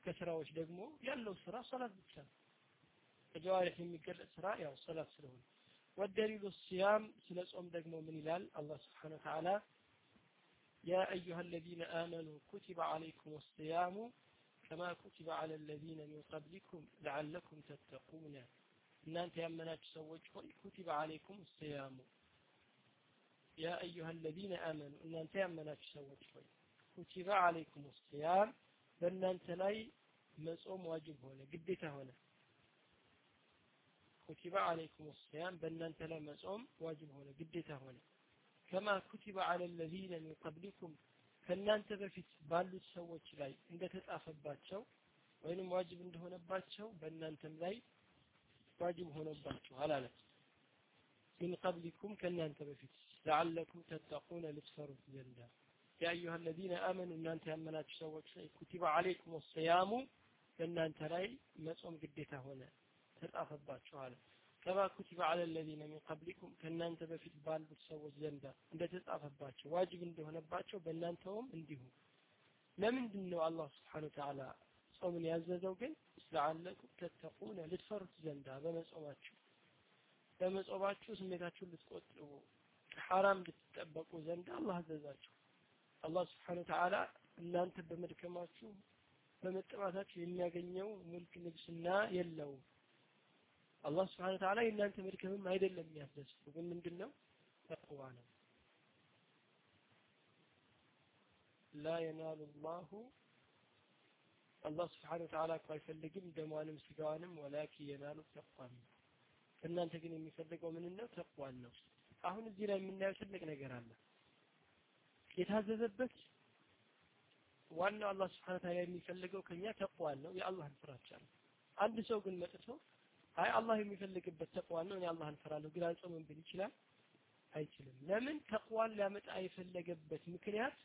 ከስራዎች ደግሞ ያለው ስራ ሶላት ብቻ ነው በጀዋሪህ የሚገለጽ ስራ ያው ሶላት ስለሆነ ወደሊሉ ሲያም ስለ ጾም ደግሞ ምን ይላል አላህ ስብሓን ወተዓላ يا أيها الذين آمنوا كتب عليكم الصيام كما كتب على الذين من قبلكم لعلكم تتقون እናንተ ያመናችሁ ሰዎች ሆይ ኩቲበ አለይኩም ሲያሙ ያ አዩሃ አለዚነ አመኑ እናንተ ያመናችሁ ሰዎች ሆይ ኩቲበ አለይኩም ሲያም በእናንተ ላይ መጾም ዋጅብ ሆነ ግዴታ ሆነ ኩቲበ አለይኩም ሲያም በእናንተ ላይ መጾም ዋጅብ ሆነ ግዴታ ሆነ ከማ ኩቲበ አለ ለዚነ ሚን ቀብሊኩም ከእናንተ በፊት ባሉት ሰዎች ላይ እንደተጻፈባቸው ወይንም ዋጅብ እንደሆነባቸው በእናንተም ላይ ዋጅብ ሆኖባችኋል አለ ሚን ቀብሊኩም ከእናንተ በፊት ለዓለኩም ተተቁነ ልትፈሩት ዘንዳ ያ አዩሃ አለዚነ አመኑ እናንተ ያመናችሁ ሰዎች ላይ ኩቲበ አለይኩም ወሰያሙ በእናንተ ላይ መጾም ግዴታ ሆነ ተጻፈባችሁ አለ ከማ ኩቲበ አለ ለዚነ ሚን ቀብሊኩም ከእናንተ በፊት ባሉት ሰዎች ዘንዳ እንደተጻፈባቸው ዋጅብ እንደሆነባቸው በእናንተውም እንዲሁ። ለምንድን ነው አላህ ስብሓን ወተዓላ ጾምን ያዘዘው ግን? ለዓለኩም ተተቁነ ልትፈሩት ዘንዳ በመጾማችሁ። በመጾማችሁ ስሜታችሁን ልትቆጥቡ ከሐራም ልትጠበቁ ዘንዳ አላህ አዘዛችሁ። አላህ ስብሓን ወተዓላ እናንተ በመድከማችሁ በመጠማታችሁ የሚያገኘው ሙልክ ንግስና የለውም አላህ ስብሓን ወተዓላ የእናንተ መድከምም አይደለም የሚያስደስተው። ግን ምንድን ነው ተቅዋ ነው። ላ የናሉ ላሁ አላህ ስብሓን ወተዓላ እኮ አይፈልግም ደሟንም ስጋዋንም ወላኪ የናሉ ተቋን ከእናንተ ግን የሚፈልገው ምን ነው ተቋን ነው። አሁን እዚህ ላይ የምናየው ትልቅ ነገር አለ። የታዘዘበት ዋናው አላህ ስብሓን ወተዓላ የሚፈልገው ከኛ ተቋን ነው። የአላህን ፍራቻ ነው። አንድ ሰው ግን መጥቶ አይ አላህ የሚፈልግበት ተቅዋን ነው እኔ አላህን ፈራለሁ ግን አልጾምም ብል ይችላል። አይችልም። ለምን? ተቅዋን ሊያመጣ የፈለገበት ምክንያት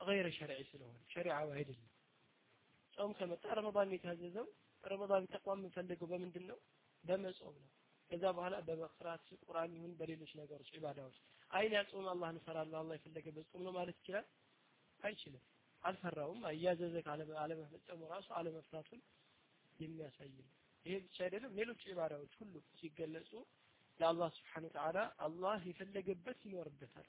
ገይረ ሸርዒ ስለሆነ ሸሪዓዊ አይደለም። ጾም ከመጣ ረመዳን የታዘዘው ረመዳን ተቅዋ የምንፈልገው በምንድን ነው በመጾም ነው። ከዛ በኋላ በመቅራት ቁርአን ይሁን በሌሎች ነገሮች ኢባዳዎች። አይን ያጾም አላህን እፈራለሁ አላህ የፈለገበት ጾም ነው ማለት ይችላል? አይችልም። አልፈራውም። እያዘዘ አለመፈጸሙ ራሱ አለመፍራቱን የሚያሳይ ነው ይሄ ብቻ አይደለም ሌሎች ኢባዳዎች ሁሉ ሲገለጹ ለአላህ ስብሓን ወተዓላ አላህ የፈለገበት ይኖርበታል።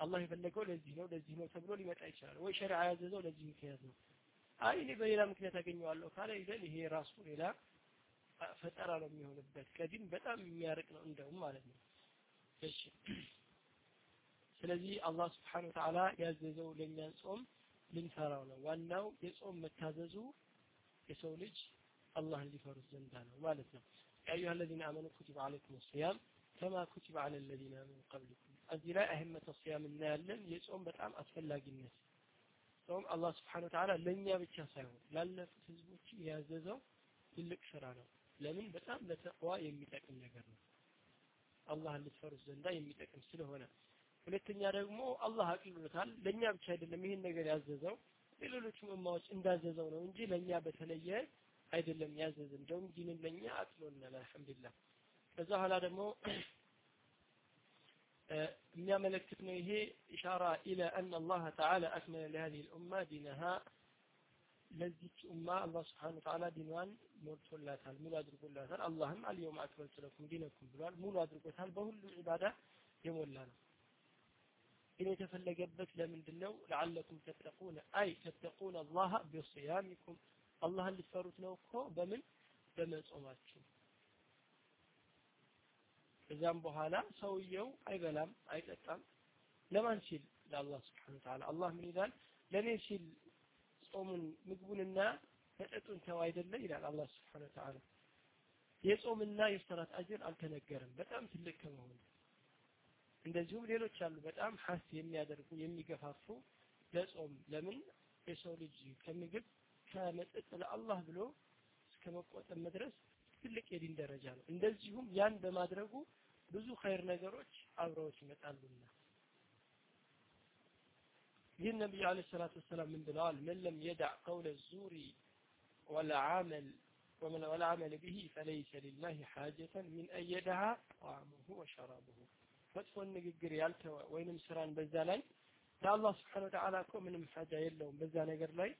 አላህ የፈለገው ለዚህ ነው ለዚህ ነው ተብሎ ሊመጣ ይችላል። ወይ ሸሪዓ ያዘዘው ለዚህ ምክንያት ነው። አይ እኔ በሌላ ምክንያት አገኘዋለሁ ካለ ይዘን ይሄ ራሱ ሌላ ፈጠራ ነው የሚሆንበት። ከዲን በጣም የሚያርቅ ነው እንደውም ማለት ነው። እሺ። ስለዚህ አላህ ስብሓን ወተዓላ ያዘዘው ለእኛን ጾም ልንፈራው ነው። ዋናው የጾም መታዘዙ የሰው ልጅ አላህን ሊፈሩት ዘንዳ ነው ማለት ነው። ያ አለዚነ አመኑ ኩቲበ አለይኩም ሲያም ከማ ኩቲበ አለ ለዚነ ምን ቀብሊኩም። እዚህ ላይ አህመተ ሲያም እናያለን። የጾም በጣም አስፈላጊነት ጾም አላህ ስብሓን ወተዓላ ለእኛ ብቻ ሳይሆን ላለፉት ህዝቦች ያዘዘው ትልቅ ስራ ነው። ለምን? በጣም ለተቅዋ የሚጠቅም ነገር ነው። አላህን ልትፈሩት ዘንዳ የሚጠቅም ስለሆነ። ሁለተኛ ደግሞ አላህ አቅልሎታል ለእኛ ብቻ አይደለም ይህን ነገር ያዘዘው ለሌሎችም እማዎች እንዳዘዘው ነው እንጂ ለእኛ በተለየ አይደለም ያዘዝ እንደውም ዲንን ለኛ አጥሎናል አልহামዱሊላህ ከዛ ኋላ ደግሞ የሚያመለክት ነው ይሄ إشارة إلى أن الله تعالى أكمل لهذه الأمة دينها ለዚች ኡማ አላህ سبحانه وتعالى ዲንዋን ሞልቶላታል ሙሉ አድርጎላታል አላህም አልየውም أكملت لكم دينكم ብሏል ሙሉ አድርጎታል በሁሉ ዒባዳ የሞላ ነው ግን የተፈለገበት ለምንድን ነው لعلكم تتقون አይ تتقون الله بصيامكم አላህን ልትፈሩት ነው እኮ በምን? በመጾማችሁ ከዛም በኋላ ሰውየው አይበላም አይጠጣም። ለማን ሲል? ለአላህ ስብሓን ወተዓላ። አላህ ምን ይላል? ለእኔ ሲል ጾሙን ምግቡንና መጠጡን ተው አይደለ? ይላል አላህ ስብሓን ወተዓላ። የጾምና የሰላት አጅር አልተነገረም። በጣም ትልቅ ከመሆኑ እንደዚሁም ሌሎች አሉ በጣም ሀስ የሚያደርጉ የሚገፋፉ ለጾም ለምን? የሰው ልጅ ከምግብ ከመጠጥ ለአላህ ብሎ እስከ መቆጠብ መድረስ ትልቅ የዲን ደረጃ ነው እንደዚሁም ያን በማድረጉ ብዙ ኸይር ነገሮች አብረዎች ይመጣሉና ይህ ነቢዩ አለ ሰላት ወሰላም ምን ብለዋል ምን ለም የዳዕ ቀውለ ዙሪ ወለዓመል والعمل به فليس لله حاجة من أن يدع طعامه وشرابه መጥፎን ንግግር ያልተወ ወይንም ስራን በዛ ላይ ለአላህ ስብሓን ወተዓላ እኮ ምንም ሐጃ የለውም በዛ ነገር ላይ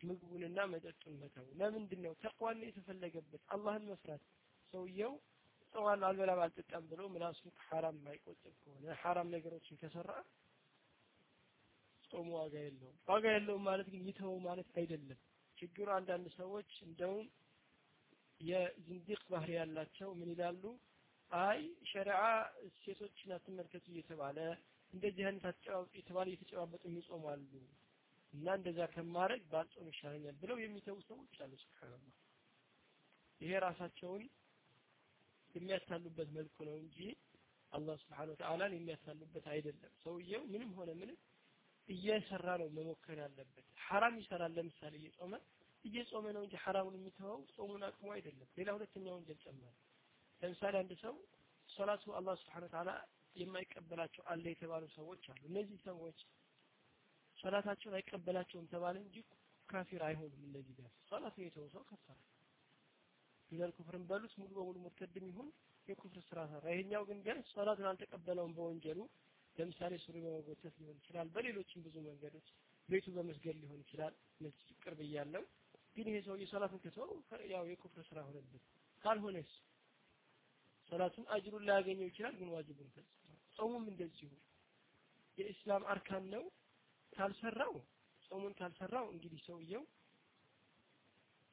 ምግቡንና መጠጡን መተው። ለምንድን ነው ተቋን የተፈለገበት አላህን መስራት። ሰውየው ጸዋል አልበላም አልጠጣም ብሎ ምላሱን ከሐራም የማይቆጥብ ከሆነ ሐራም ነገሮችን ከሰራ ጾሙ ዋጋ የለውም። ዋጋ የለውም ማለት ግን ይተው ማለት አይደለም። ችግሩ አንዳንድ ሰዎች እንደውም የዝንዲቅ ባህሪ ያላቸው ምን ይላሉ? አይ ሸሪዓ ሴቶችን አትመልከቱ እየተባለ እንደዚህ አይነት አጨባበጥ የተባለ እየተጨባበጡ የሚጾሙ አሉ እና እንደዛ ከማድረግ ባልጾም ይሻለኛል ብለው የሚተዉ ሰዎች አሉ። ስብሓንላህ ይሄ ራሳቸውን የሚያታሉበት መልኩ ነው እንጂ አላህ ስብሓን ወተዓላን የሚያታሉበት አይደለም። ሰውየው ምንም ሆነ ምንም እየሰራ ነው መሞከር ያለበት። ሐራም ይሰራል። ለምሳሌ እየጾመ እየጾመ ነው እንጂ ሐራሙን የሚተወው ጾሙን አቅሙ አይደለም። ሌላ ሁለተኛ ወንጀል ጨመረ። ለምሳሌ አንድ ሰው ሶላቱ አላህ ስብሓን ወተዓላ የማይቀበላቸው አለ የተባሉ ሰዎች አሉ። እነዚህ ሰዎች ሶላታቸውን አይቀበላቸውም ተባለ እንጂ ካፊር አይሆኑም እነዚህ ጋር። ሶላቱን የተው ሰው ከፈረ ሚነል ኩፍርን በሉት ሙሉ በሙሉ ሙርተድም ይሁን የኩፍር ስራ ሰራ። ይሄኛው ግን ቢያንስ ሶላቱን አልተቀበለውም በወንጀሉ። ለምሳሌ ሱሪ በመጎተት ሊሆን ይችላል በሌሎችም ብዙ መንገዶች ቤቱ በመስገድ ሊሆን ይችላል። እነዚህ ቅርብ እያለው ግን ይሄ ሰውዬ ሶላቱን ከተወው ያው የኩፍር ስራ ሆነበት። ካልሆነስ? ሶላቱን አጅሩን ላያገኘው ይችላል ግን ዋጅቡን ፈጽሟል። ጾሙም እንደዚሁ። የኢስላም አርካን ነው ካልሰራው ጾሙን ካልሰራው እንግዲህ ሰውየው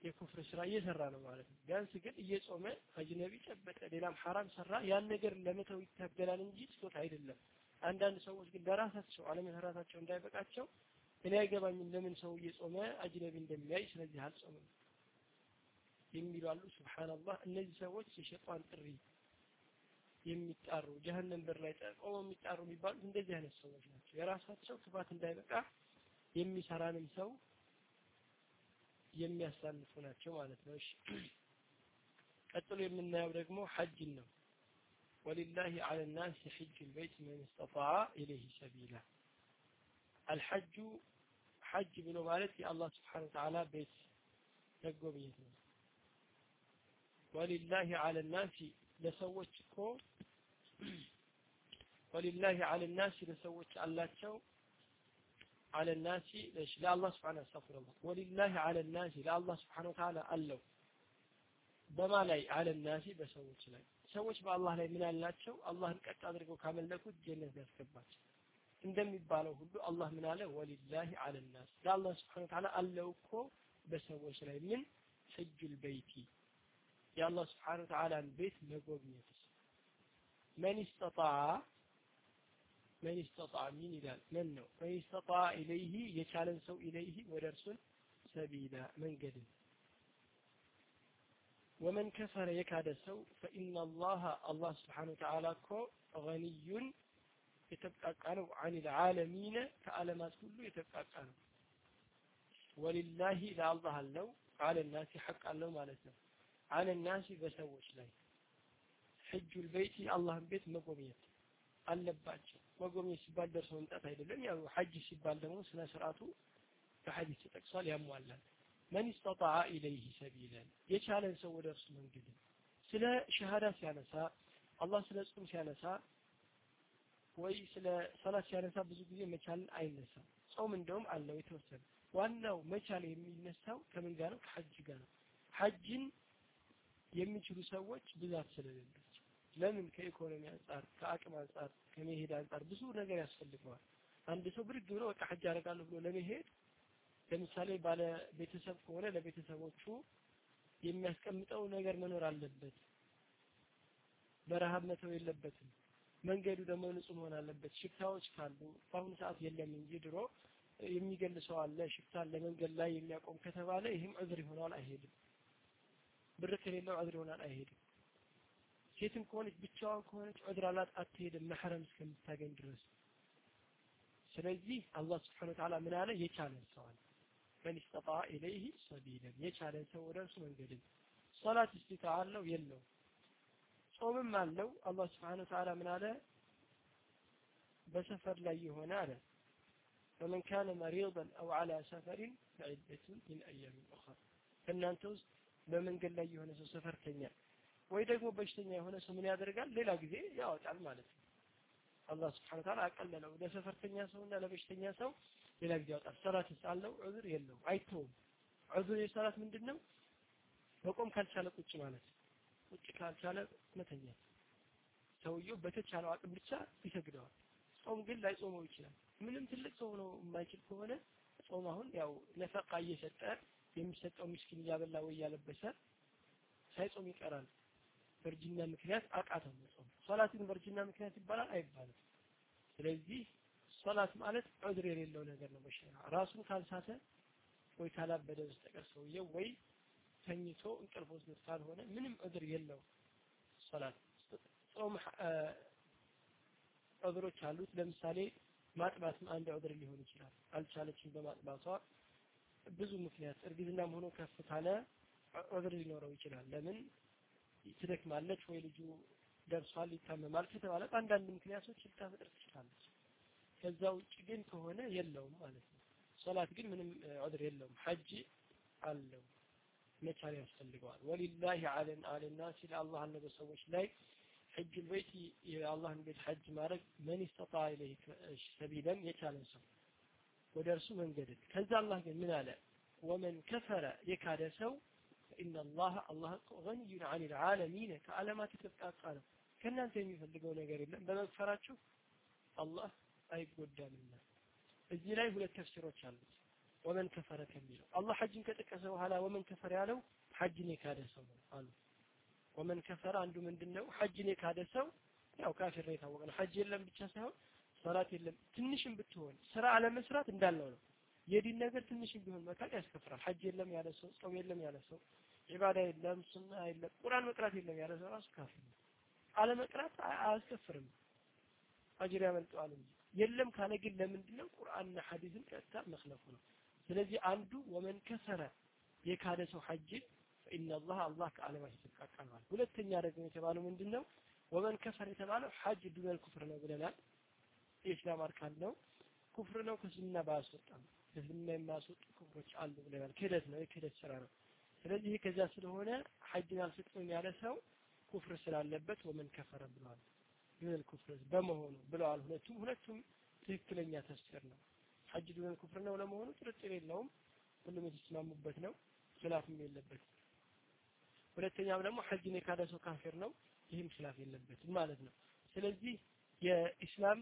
የኩፍር ስራ እየሰራ ነው ማለት ነው። ቢያንስ ግን እየጾመ አጅነቢ ጨበጠ ሌላም ሐራም ሰራ ያን ነገር ለመተው ይታገላል እንጂ ስቶት አይደለም። አንዳንድ ሰዎች ግን ለራሳቸው አለመስራታቸው እንዳይበቃቸው እኔ አይገባኝም ለምን ሰው እየጾመ አጅነቢ እንደሚያይ ስለዚህ አልጾምም የሚሉ አሉ። ስብሓንላህ እነዚህ ሰዎች የሸጧን ጥሪ የሚጣሩ ጀሀነም በር ላይ ቆመው የሚጣሩ የሚባሉት እንደዚህ አይነት ሰዎች ናቸው። የራሳቸው ክፋት እንዳይበቃ የሚሰራንም ሰው የሚያሳልፉ ናቸው ማለት ነው። እሺ ቀጥሎ የምናየው ደግሞ ሐጅን ነው። ወሊላሂ ዐለ ናስ ሐጅ ልበይት መን እስተጣዐ ኢለይህ ሰቢላ አልሐጁ ሐጅ ብሎ ማለት የአላህ ስብሓነ ወተዓላ ቤት መጎብኘት ነው። ወሊላሂ ዐለ ናሲ ለሰዎች እኮ ወሊላህ አለ ናሲ ለሰዎች አላቸው። አለ ናሲ እሺ ለአላህ ስብሓን አስተፍሩላህ ወሊላህ አለ ናሲ ለአላህ ስብሓን ወተዓላ አለው። በማ ላይ አለ ናሲ በሰዎች ላይ። ሰዎች በአላህ ላይ ምን አላቸው አላህን ቀጥ አድርገው ካመለኩት ጀነት ያስገባቸው። እንደሚባለው ሁሉ አላህ ምን አለ? ወሊላህ አለ ናስ ለአላህ ስብሓን ወተዓላ አለው እኮ በሰዎች ላይ። ምን? ሕጁል በይቲ የአላህ ስብሓን ወተዓላን ቤት መጎብኘት መን ስተጣዓ መን ስተጣዓ ሚን ይላል? ምን ነው? መን ስተጣዓ ኢለይህ የቻለን ሰው ኢለይህ ወደ እርሱን ሰቢላ መንገድን ወመን ከፈረ የካደ ሰው ፈኢና አላህ አላህ ስብሓን ወተዓላ እኮ ገኒዩን የተብቃቃ ነው። አን ልዓለሚነ ከዓለማት ሁሉ የተብቃቃ ነው። ወሊላሂ ለአላህ አለው አለ ናሲ ሐቅ አለው ማለት ነው አለ ናሲ በሰዎች ላይ ሕጁ ልበይቲ አላህን ቤት መጎብኘት አለባቸው። መጎብኘት ሲባል ደርሶ መምጣት አይደለም። ያው ሐጅ ሲባል ደግሞ ስነ ስርዓቱ በሐዲስ ተጠቅሷል ያሟላል። መን ስተጣዓ ኢለይህ ሰቢለን የቻለን ሰው ወደ እርሱ መንገድ። ስለ ሸሃዳ ሲያነሳ አላህ ስለ ጾም ሲያነሳ ወይ ስለ ሰላት ሲያነሳ ብዙ ጊዜ መቻልን አይነሳም። ጾም እንደውም አለው የተወሰነ ዋናው መቻል የሚነሳው ከምን ጋር ነው? ከሐጅ ጋር ነው። ሐጅን የሚችሉ ሰዎች ብዛት ስለሌላቸው ለምን? ከኢኮኖሚ አንጻር፣ ከአቅም አንጻር፣ ከመሄድ አንጻር ብዙ ነገር ያስፈልገዋል። አንድ ሰው ብድግ ብሎ በቃ ሐጅ አደርጋለሁ ብሎ ለመሄድ ለምሳሌ ባለ ቤተሰብ ከሆነ ለቤተሰቦቹ የሚያስቀምጠው ነገር መኖር አለበት። በረሃብ መተው የለበትም። መንገዱ ደግሞ ንጹህ መሆን አለበት። ሽፍታዎች ካሉ በአሁኑ ሰዓት የለም እንጂ ድሮ የሚገል ሰው አለ። ሽፍታን ለመንገድ ላይ የሚያቆም ከተባለ ይህም ዑዝር ይሆናል፣ አይሄድም። ብር ከሌለው ዑዝር ይሆናል፣ አይሄድም። ሴትም ከሆነች ብቻዋን ከሆነች ዑዝር አላት፣ አትሄድም መሕረም እስከምታገኝ ድረስ። ስለዚህ አላህ ስብሓነ ወተዓላ ምን አለ? የቻለን ሰው አለ መን ስተጣ ኢለይህ ሰቢለን የቻለን ሰው ወደ እርሱ መንገድን ሶላት እስቲጣ አለው የለው ጾምም አለው አላህ ስብሓነ ወተዓላ ምን አለ በሰፈር ላይ የሆነ አለ ካነ መሪضን አው ዐላ ሰፈሪን ፈዒደቱን ሚን አያሚን ኡኸር ከእናንተ ውስጥ በመንገድ ላይ የሆነ ሰው ሰፈርተኛ ወይ ደግሞ በሽተኛ የሆነ ሰው ምን ያደርጋል? ሌላ ጊዜ ያወጣል ማለት ነው። አላህ ስብሓነ ወተዓላ አቀለለው። ለሰፈርተኛ ሰውና ለበሽተኛ ሰው ሌላ ጊዜ ያወጣል። ሰላትስ አለው ዑዝር የለውም አይተውም። ዑዝር የሰላት ምንድን ነው መቆም ካልቻለ ቁጭ ማለት ቁጭ ካልቻለ መተኛት። ሰውየው በተቻለው አቅም ብቻ ይሰግደዋል። ጾም ግን ላይጾመው ይችላል። ምንም ትልቅ ሰው ነው የማይችል ከሆነ ጾም አሁን ያው ነፈቃ እየሰጠ የሚሰጠው ምስኪን እያበላ ወይ እያለበሰ ሳይጾም ይቀራል። በእርጅና ምክንያት አቃተው መጾም ሶላት ግን በእርጅና ምክንያት ይባላል አይባልም። ስለዚህ ሶላት ማለት ዑድር የሌለው ነገር ነው በሸሪዓ። ራሱን ካልሳተ ወይ ካላበደ በስተቀር ሰውየው ወይ ተኝቶ እንቅልፍ ወስዶት ካልሆነ ምንም ዑድር የለው ሶላት። ጾም ዑድሮች አሉት። ለምሳሌ ማጥባትም አንድ ዑድር ሊሆን ይችላል። አልቻለችም በማጥባቷ ብዙ ምክንያት እርግዝናም ሆኖ ከፍ ካለ ዑድር ሊኖረው ይችላል። ለምን? ትደክማለች ወይ ልጁ ደርሷል ይታመማል ከተባለ በአንዳንድ ምክንያቶች ልታፈጥር ትችላለች። ከዛ ውጭ ግን ከሆነ የለውም ማለት ነው። ሶላት ግን ምንም ዑድር የለውም። ሐጅ አለው መቻል ያስፈልገዋል። ወሊላሂ አለን አለናስ ለአላህ አለ በሰዎች ላይ ሕጅ ልበይት የአላህን ቤት ሐጅ ማድረግ መን ስተጣ ኢለይህ ሰቢለን የቻለን ሰው ወደ እርሱ መንገድን ከዛ አላህ ግን ምን አለ? ወመን ከፈረ የካደ ሰው ፈኢነ አላህ አላህ ገኒዩን አን ልዓለሚን ከዓለማት የተብቃቃ ነው። ከእናንተ የሚፈልገው ነገር የለም። በመክፈራችሁ አላህ አይጎዳምና። እዚህ ላይ ሁለት ተፍሲሮች አሉት። ወመን ከፈረ ከሚለው አላህ ሐጅን ከጠቀሰ በኋላ ወመን ከፈረ ያለው ሐጅን የካደ ሰው ነው አሉ። ወመን ከፈረ አንዱ ምንድን ነው ሐጅን የካደ ሰው ያው ካፊር ነው የታወቀ ነው። ሐጅ የለም ብቻ ሳይሆን ሶላት የለም። ትንሽም ብትሆን ስራ አለመስራት እንዳለው ነው። የዲን ነገር ትንሽም ቢሆን መካድ ያስከፍራል። ሐጅ የለም ያለ ሰው ጾም የለም ያለ ሰው ዒባዳ የለም ሱና የለም ቁርአን መቅራት የለም ያለ ሰው ራሱ ካፊር ነው። አለመቅራት አያስከፍርም። አጅር ያመልጠዋል እንጂ። የለም ካለ ግን ለምንድን ቁርአንና ሐዲስን ቀጥታ መክለፉ ነው። ስለዚህ አንዱ ወመን ከሰረ የካደ ሰው ሐጅን فإن الله አላህ ከዓለማት ይብቃቃለዋል ሁለተኛ ደግሞ የተባለው ምንድን ነው ومن كفر የተባለው ሐጅ دون الكفر ነው ብለናል የኢስላም አርካን ነው ኩፍር ነው ከእስልምና ባያስወጣም ከእስልምና የማያስወጡ ኩፍሮች አሉ ብለናል ክህደት ነው የክህደት ስራ ነው። ስለዚህ ከዚያ ስለሆነ ሐጅን አልፈጽምም ያለ ሰው ኩፍር ስላለበት ومن كفر ብለዋል دون الكفر በመሆኑ ብለዋል ሁለቱም። ሁለቱም ትክክለኛ ተፍሲር ነው። ሐጅ دون الكفر ነው ለመሆኑ ጥርጥር የለውም። ሁሉም የተስማሙበት ነው ኺላፍም የለበትም። ሁለተኛም ደግሞ ሐጅን የካደ ሰው ካፊር ነው ይህም ኺላፍ የለበትም ማለት ነው። ስለዚህ የኢስላም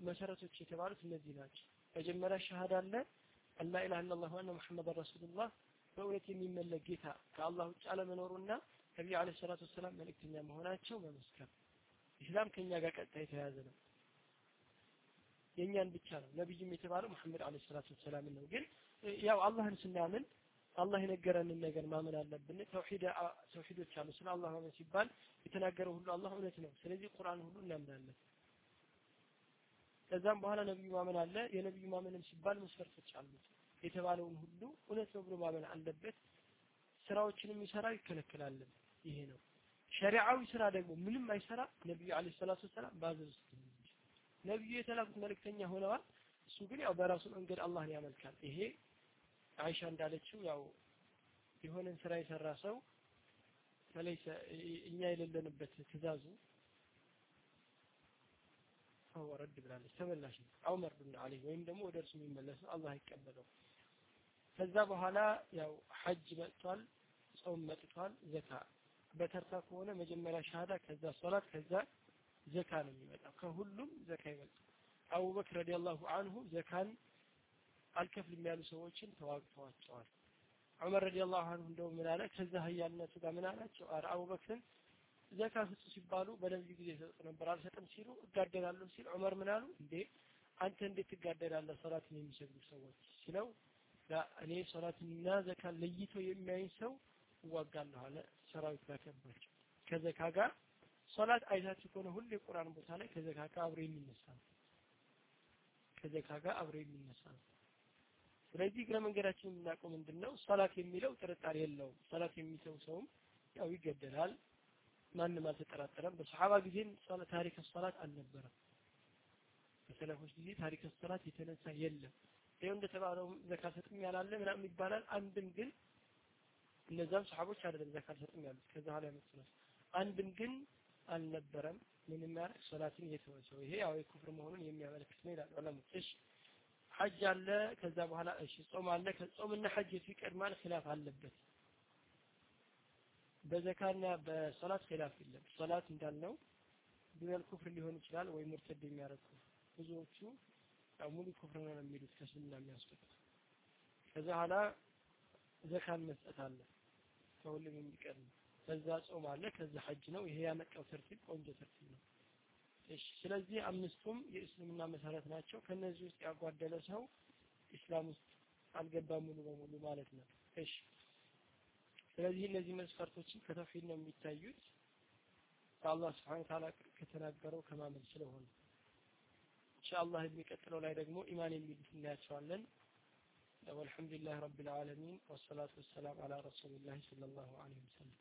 መሰረቶች የተባሉት እነዚህ ናቸው። መጀመሪያ ሸሃዳ አለ። አላ ኢላሃ ኢላላህ ወአነ ሙሐመድ ረሱሉላህ። በእውነት የሚመለክ ጌታ ከአላህ ውጭ አለመኖሩና ነቢዩ አለ ሰላቱ ወሰላም መልእክተኛ መሆናቸው መመስከር። ኢስላም ከኛ ጋር ቀጥታ የተያያዘ ነው። የእኛን ብቻ ነው። ነቢዩም የተባለው መሐመድ አለ ሰላቱ ወሰላም ነው። ግን ያው አላህን ስናምን አላህ የነገረንን ነገር ማመን አለብን። ተውሂድ ተውሂዶች አሉ። ስለ አላህ ማመን ሲባል የተናገረው ሁሉ አላህ እውነት ነው። ስለዚህ ቁርአን ሁሉ እናምናለን ከዛም በኋላ ነብዩ ማመን አለ። የነብዩ ማመንም ሲባል መስፈርቶች አሉት። የተባለውን ሁሉ እውነት ነው ብሎ ማመን አለበት። ስራዎችንም ይሰራ ይከለከላለን ይሄ ነው። ሸሪዓዊ ስራ ደግሞ ምንም አይሰራ ነብዩ አለይሂ ሰላቱ ወሰላም ባዘዙት ነብዩ የተላኩት መልእክተኛ ሆነዋል። እሱ ግን ያው በራሱ መንገድ አላህን ያመልካል። ይሄ አይሻ እንዳለችው ያው የሆነን ስራ የሰራ ሰው ፈለይሰ እኛ የሌለንበት ትእዛዙ ፈወ ረድ ብላለች ተመላሽ ነው መርዱን አለይ ወይም ደግሞ ወደ እርሱ የሚመለስ አላህ አይቀበለው ከዛ በኋላ ያው ሐጅ መጥቷል ጾም መጥቷል ዘካ። በተርታ ከሆነ መጀመሪያ ሻሃዳ ከዛ ሶላት ከዛ ዘካ ነው የሚመጣው። ከሁሉም ዘካ ይበልጣል። አቡበክር ረዲየላሁ አንሁ ዘካን አልከፍልም ያሉ ሰዎችን ተዋግተዋቸዋል። ዑመር ረዲየላሁ አንሁ እንደው ምን አለ? ከዛ ሀያልነቱ ጋር ምን አላቸው? አረ አቡበክርን ዘካ ስጡ ሲባሉ በነብዩ ጊዜ ሰጡ ነበር። አልሰጥም ሲሉ እጋደላለሁ ሲል ዑመር ምን አሉ? እንዴ አንተ እንዴት ትጋደላለህ ሶላትን የሚሰግዱ ሰዎች ሲለው እኔ ሶላትና ዘካ ለይቶ የሚያይን ሰው እዋጋለሁ አለ ሰራዊት ላከባቸው ከዘካ ጋር ሶላት አይታችሁ ከሆነ ሁሌ ቁርአን ቦታ ላይ ከዘካ ጋር አብሮ የሚነሳ ነው። ከዘካ ጋር አብሮ የሚነሳ ነው። ስለዚህ እግረ መንገዳችን የምናውቀው ምንድን ነው ሶላት የሚለው ጥርጣሬ የለውም። ሶላት የሚሰው ሰውም ያው ይገደላል ማንም አልተጠራጠረም። በሰሓባ ጊዜም ታሪክ ሶላት አልነበረም። በሰለፎች ጊዜ ታሪክ ሶላት የተነሳ የለም። ይኸው እንደተባለው ዘካ ሰጥም ያላለ ምናምን ይባላል። አንድም ግን እነዛም ሰሓቦች አይደለም ዘካ አልሰጥም ያሉት ከዛ ኋላ ነው አንድም ግን አልነበረም። ምንም ያደርግ ሶላትን እየተወሰው ይሄ ያው የኩፍር መሆኑን የሚያመለክት ነው ይላል ዑለሞች እሺ ሐጅ አለ ከዛ በኋላ እሺ ጾም አለ። ከጾምና ሐጅ የቱ ይቀድማል ኺላፍ አለበት በዘካና በሶላት ኺላፍ የለም። ሶላት እንዳልነው ዱነል ኩፍር ሊሆን ይችላል ወይ ሙርተድ የሚያደርግ ብዙዎቹ ሙሉ ኩፍር ነው የሚሉት ከስልምና የሚያስወጡት። ከዛ በኋላ ዘካን መስጠት አለ። ከሁሉም የሚቀድም ከዛ ጾም አለ ከዛ ሐጅ ነው። ይሄ ያመጣው ተርቲብ ቆንጆ ተርቲብ ነው። እሺ ስለዚህ አምስቱም የእስልምና መሰረት ናቸው። ከነዚህ ውስጥ ያጓደለ ሰው ኢስላም ውስጥ አልገባም ሙሉ በሙሉ ማለት ነው። እሺ ስለዚህ እነዚህ መስፈርቶችን ከተውሂድ ነው የሚታዩት በአላህ ስብሓን ታላ ከተናገረው ከማመን ስለሆነ ኢንሻአላህ የሚቀጥለው ላይ ደግሞ ኢማን የሚሉት እናያቸዋለን والحمد لله رب العالمين والصلاة والسلام على رسول الله صلى الله عليه وسلم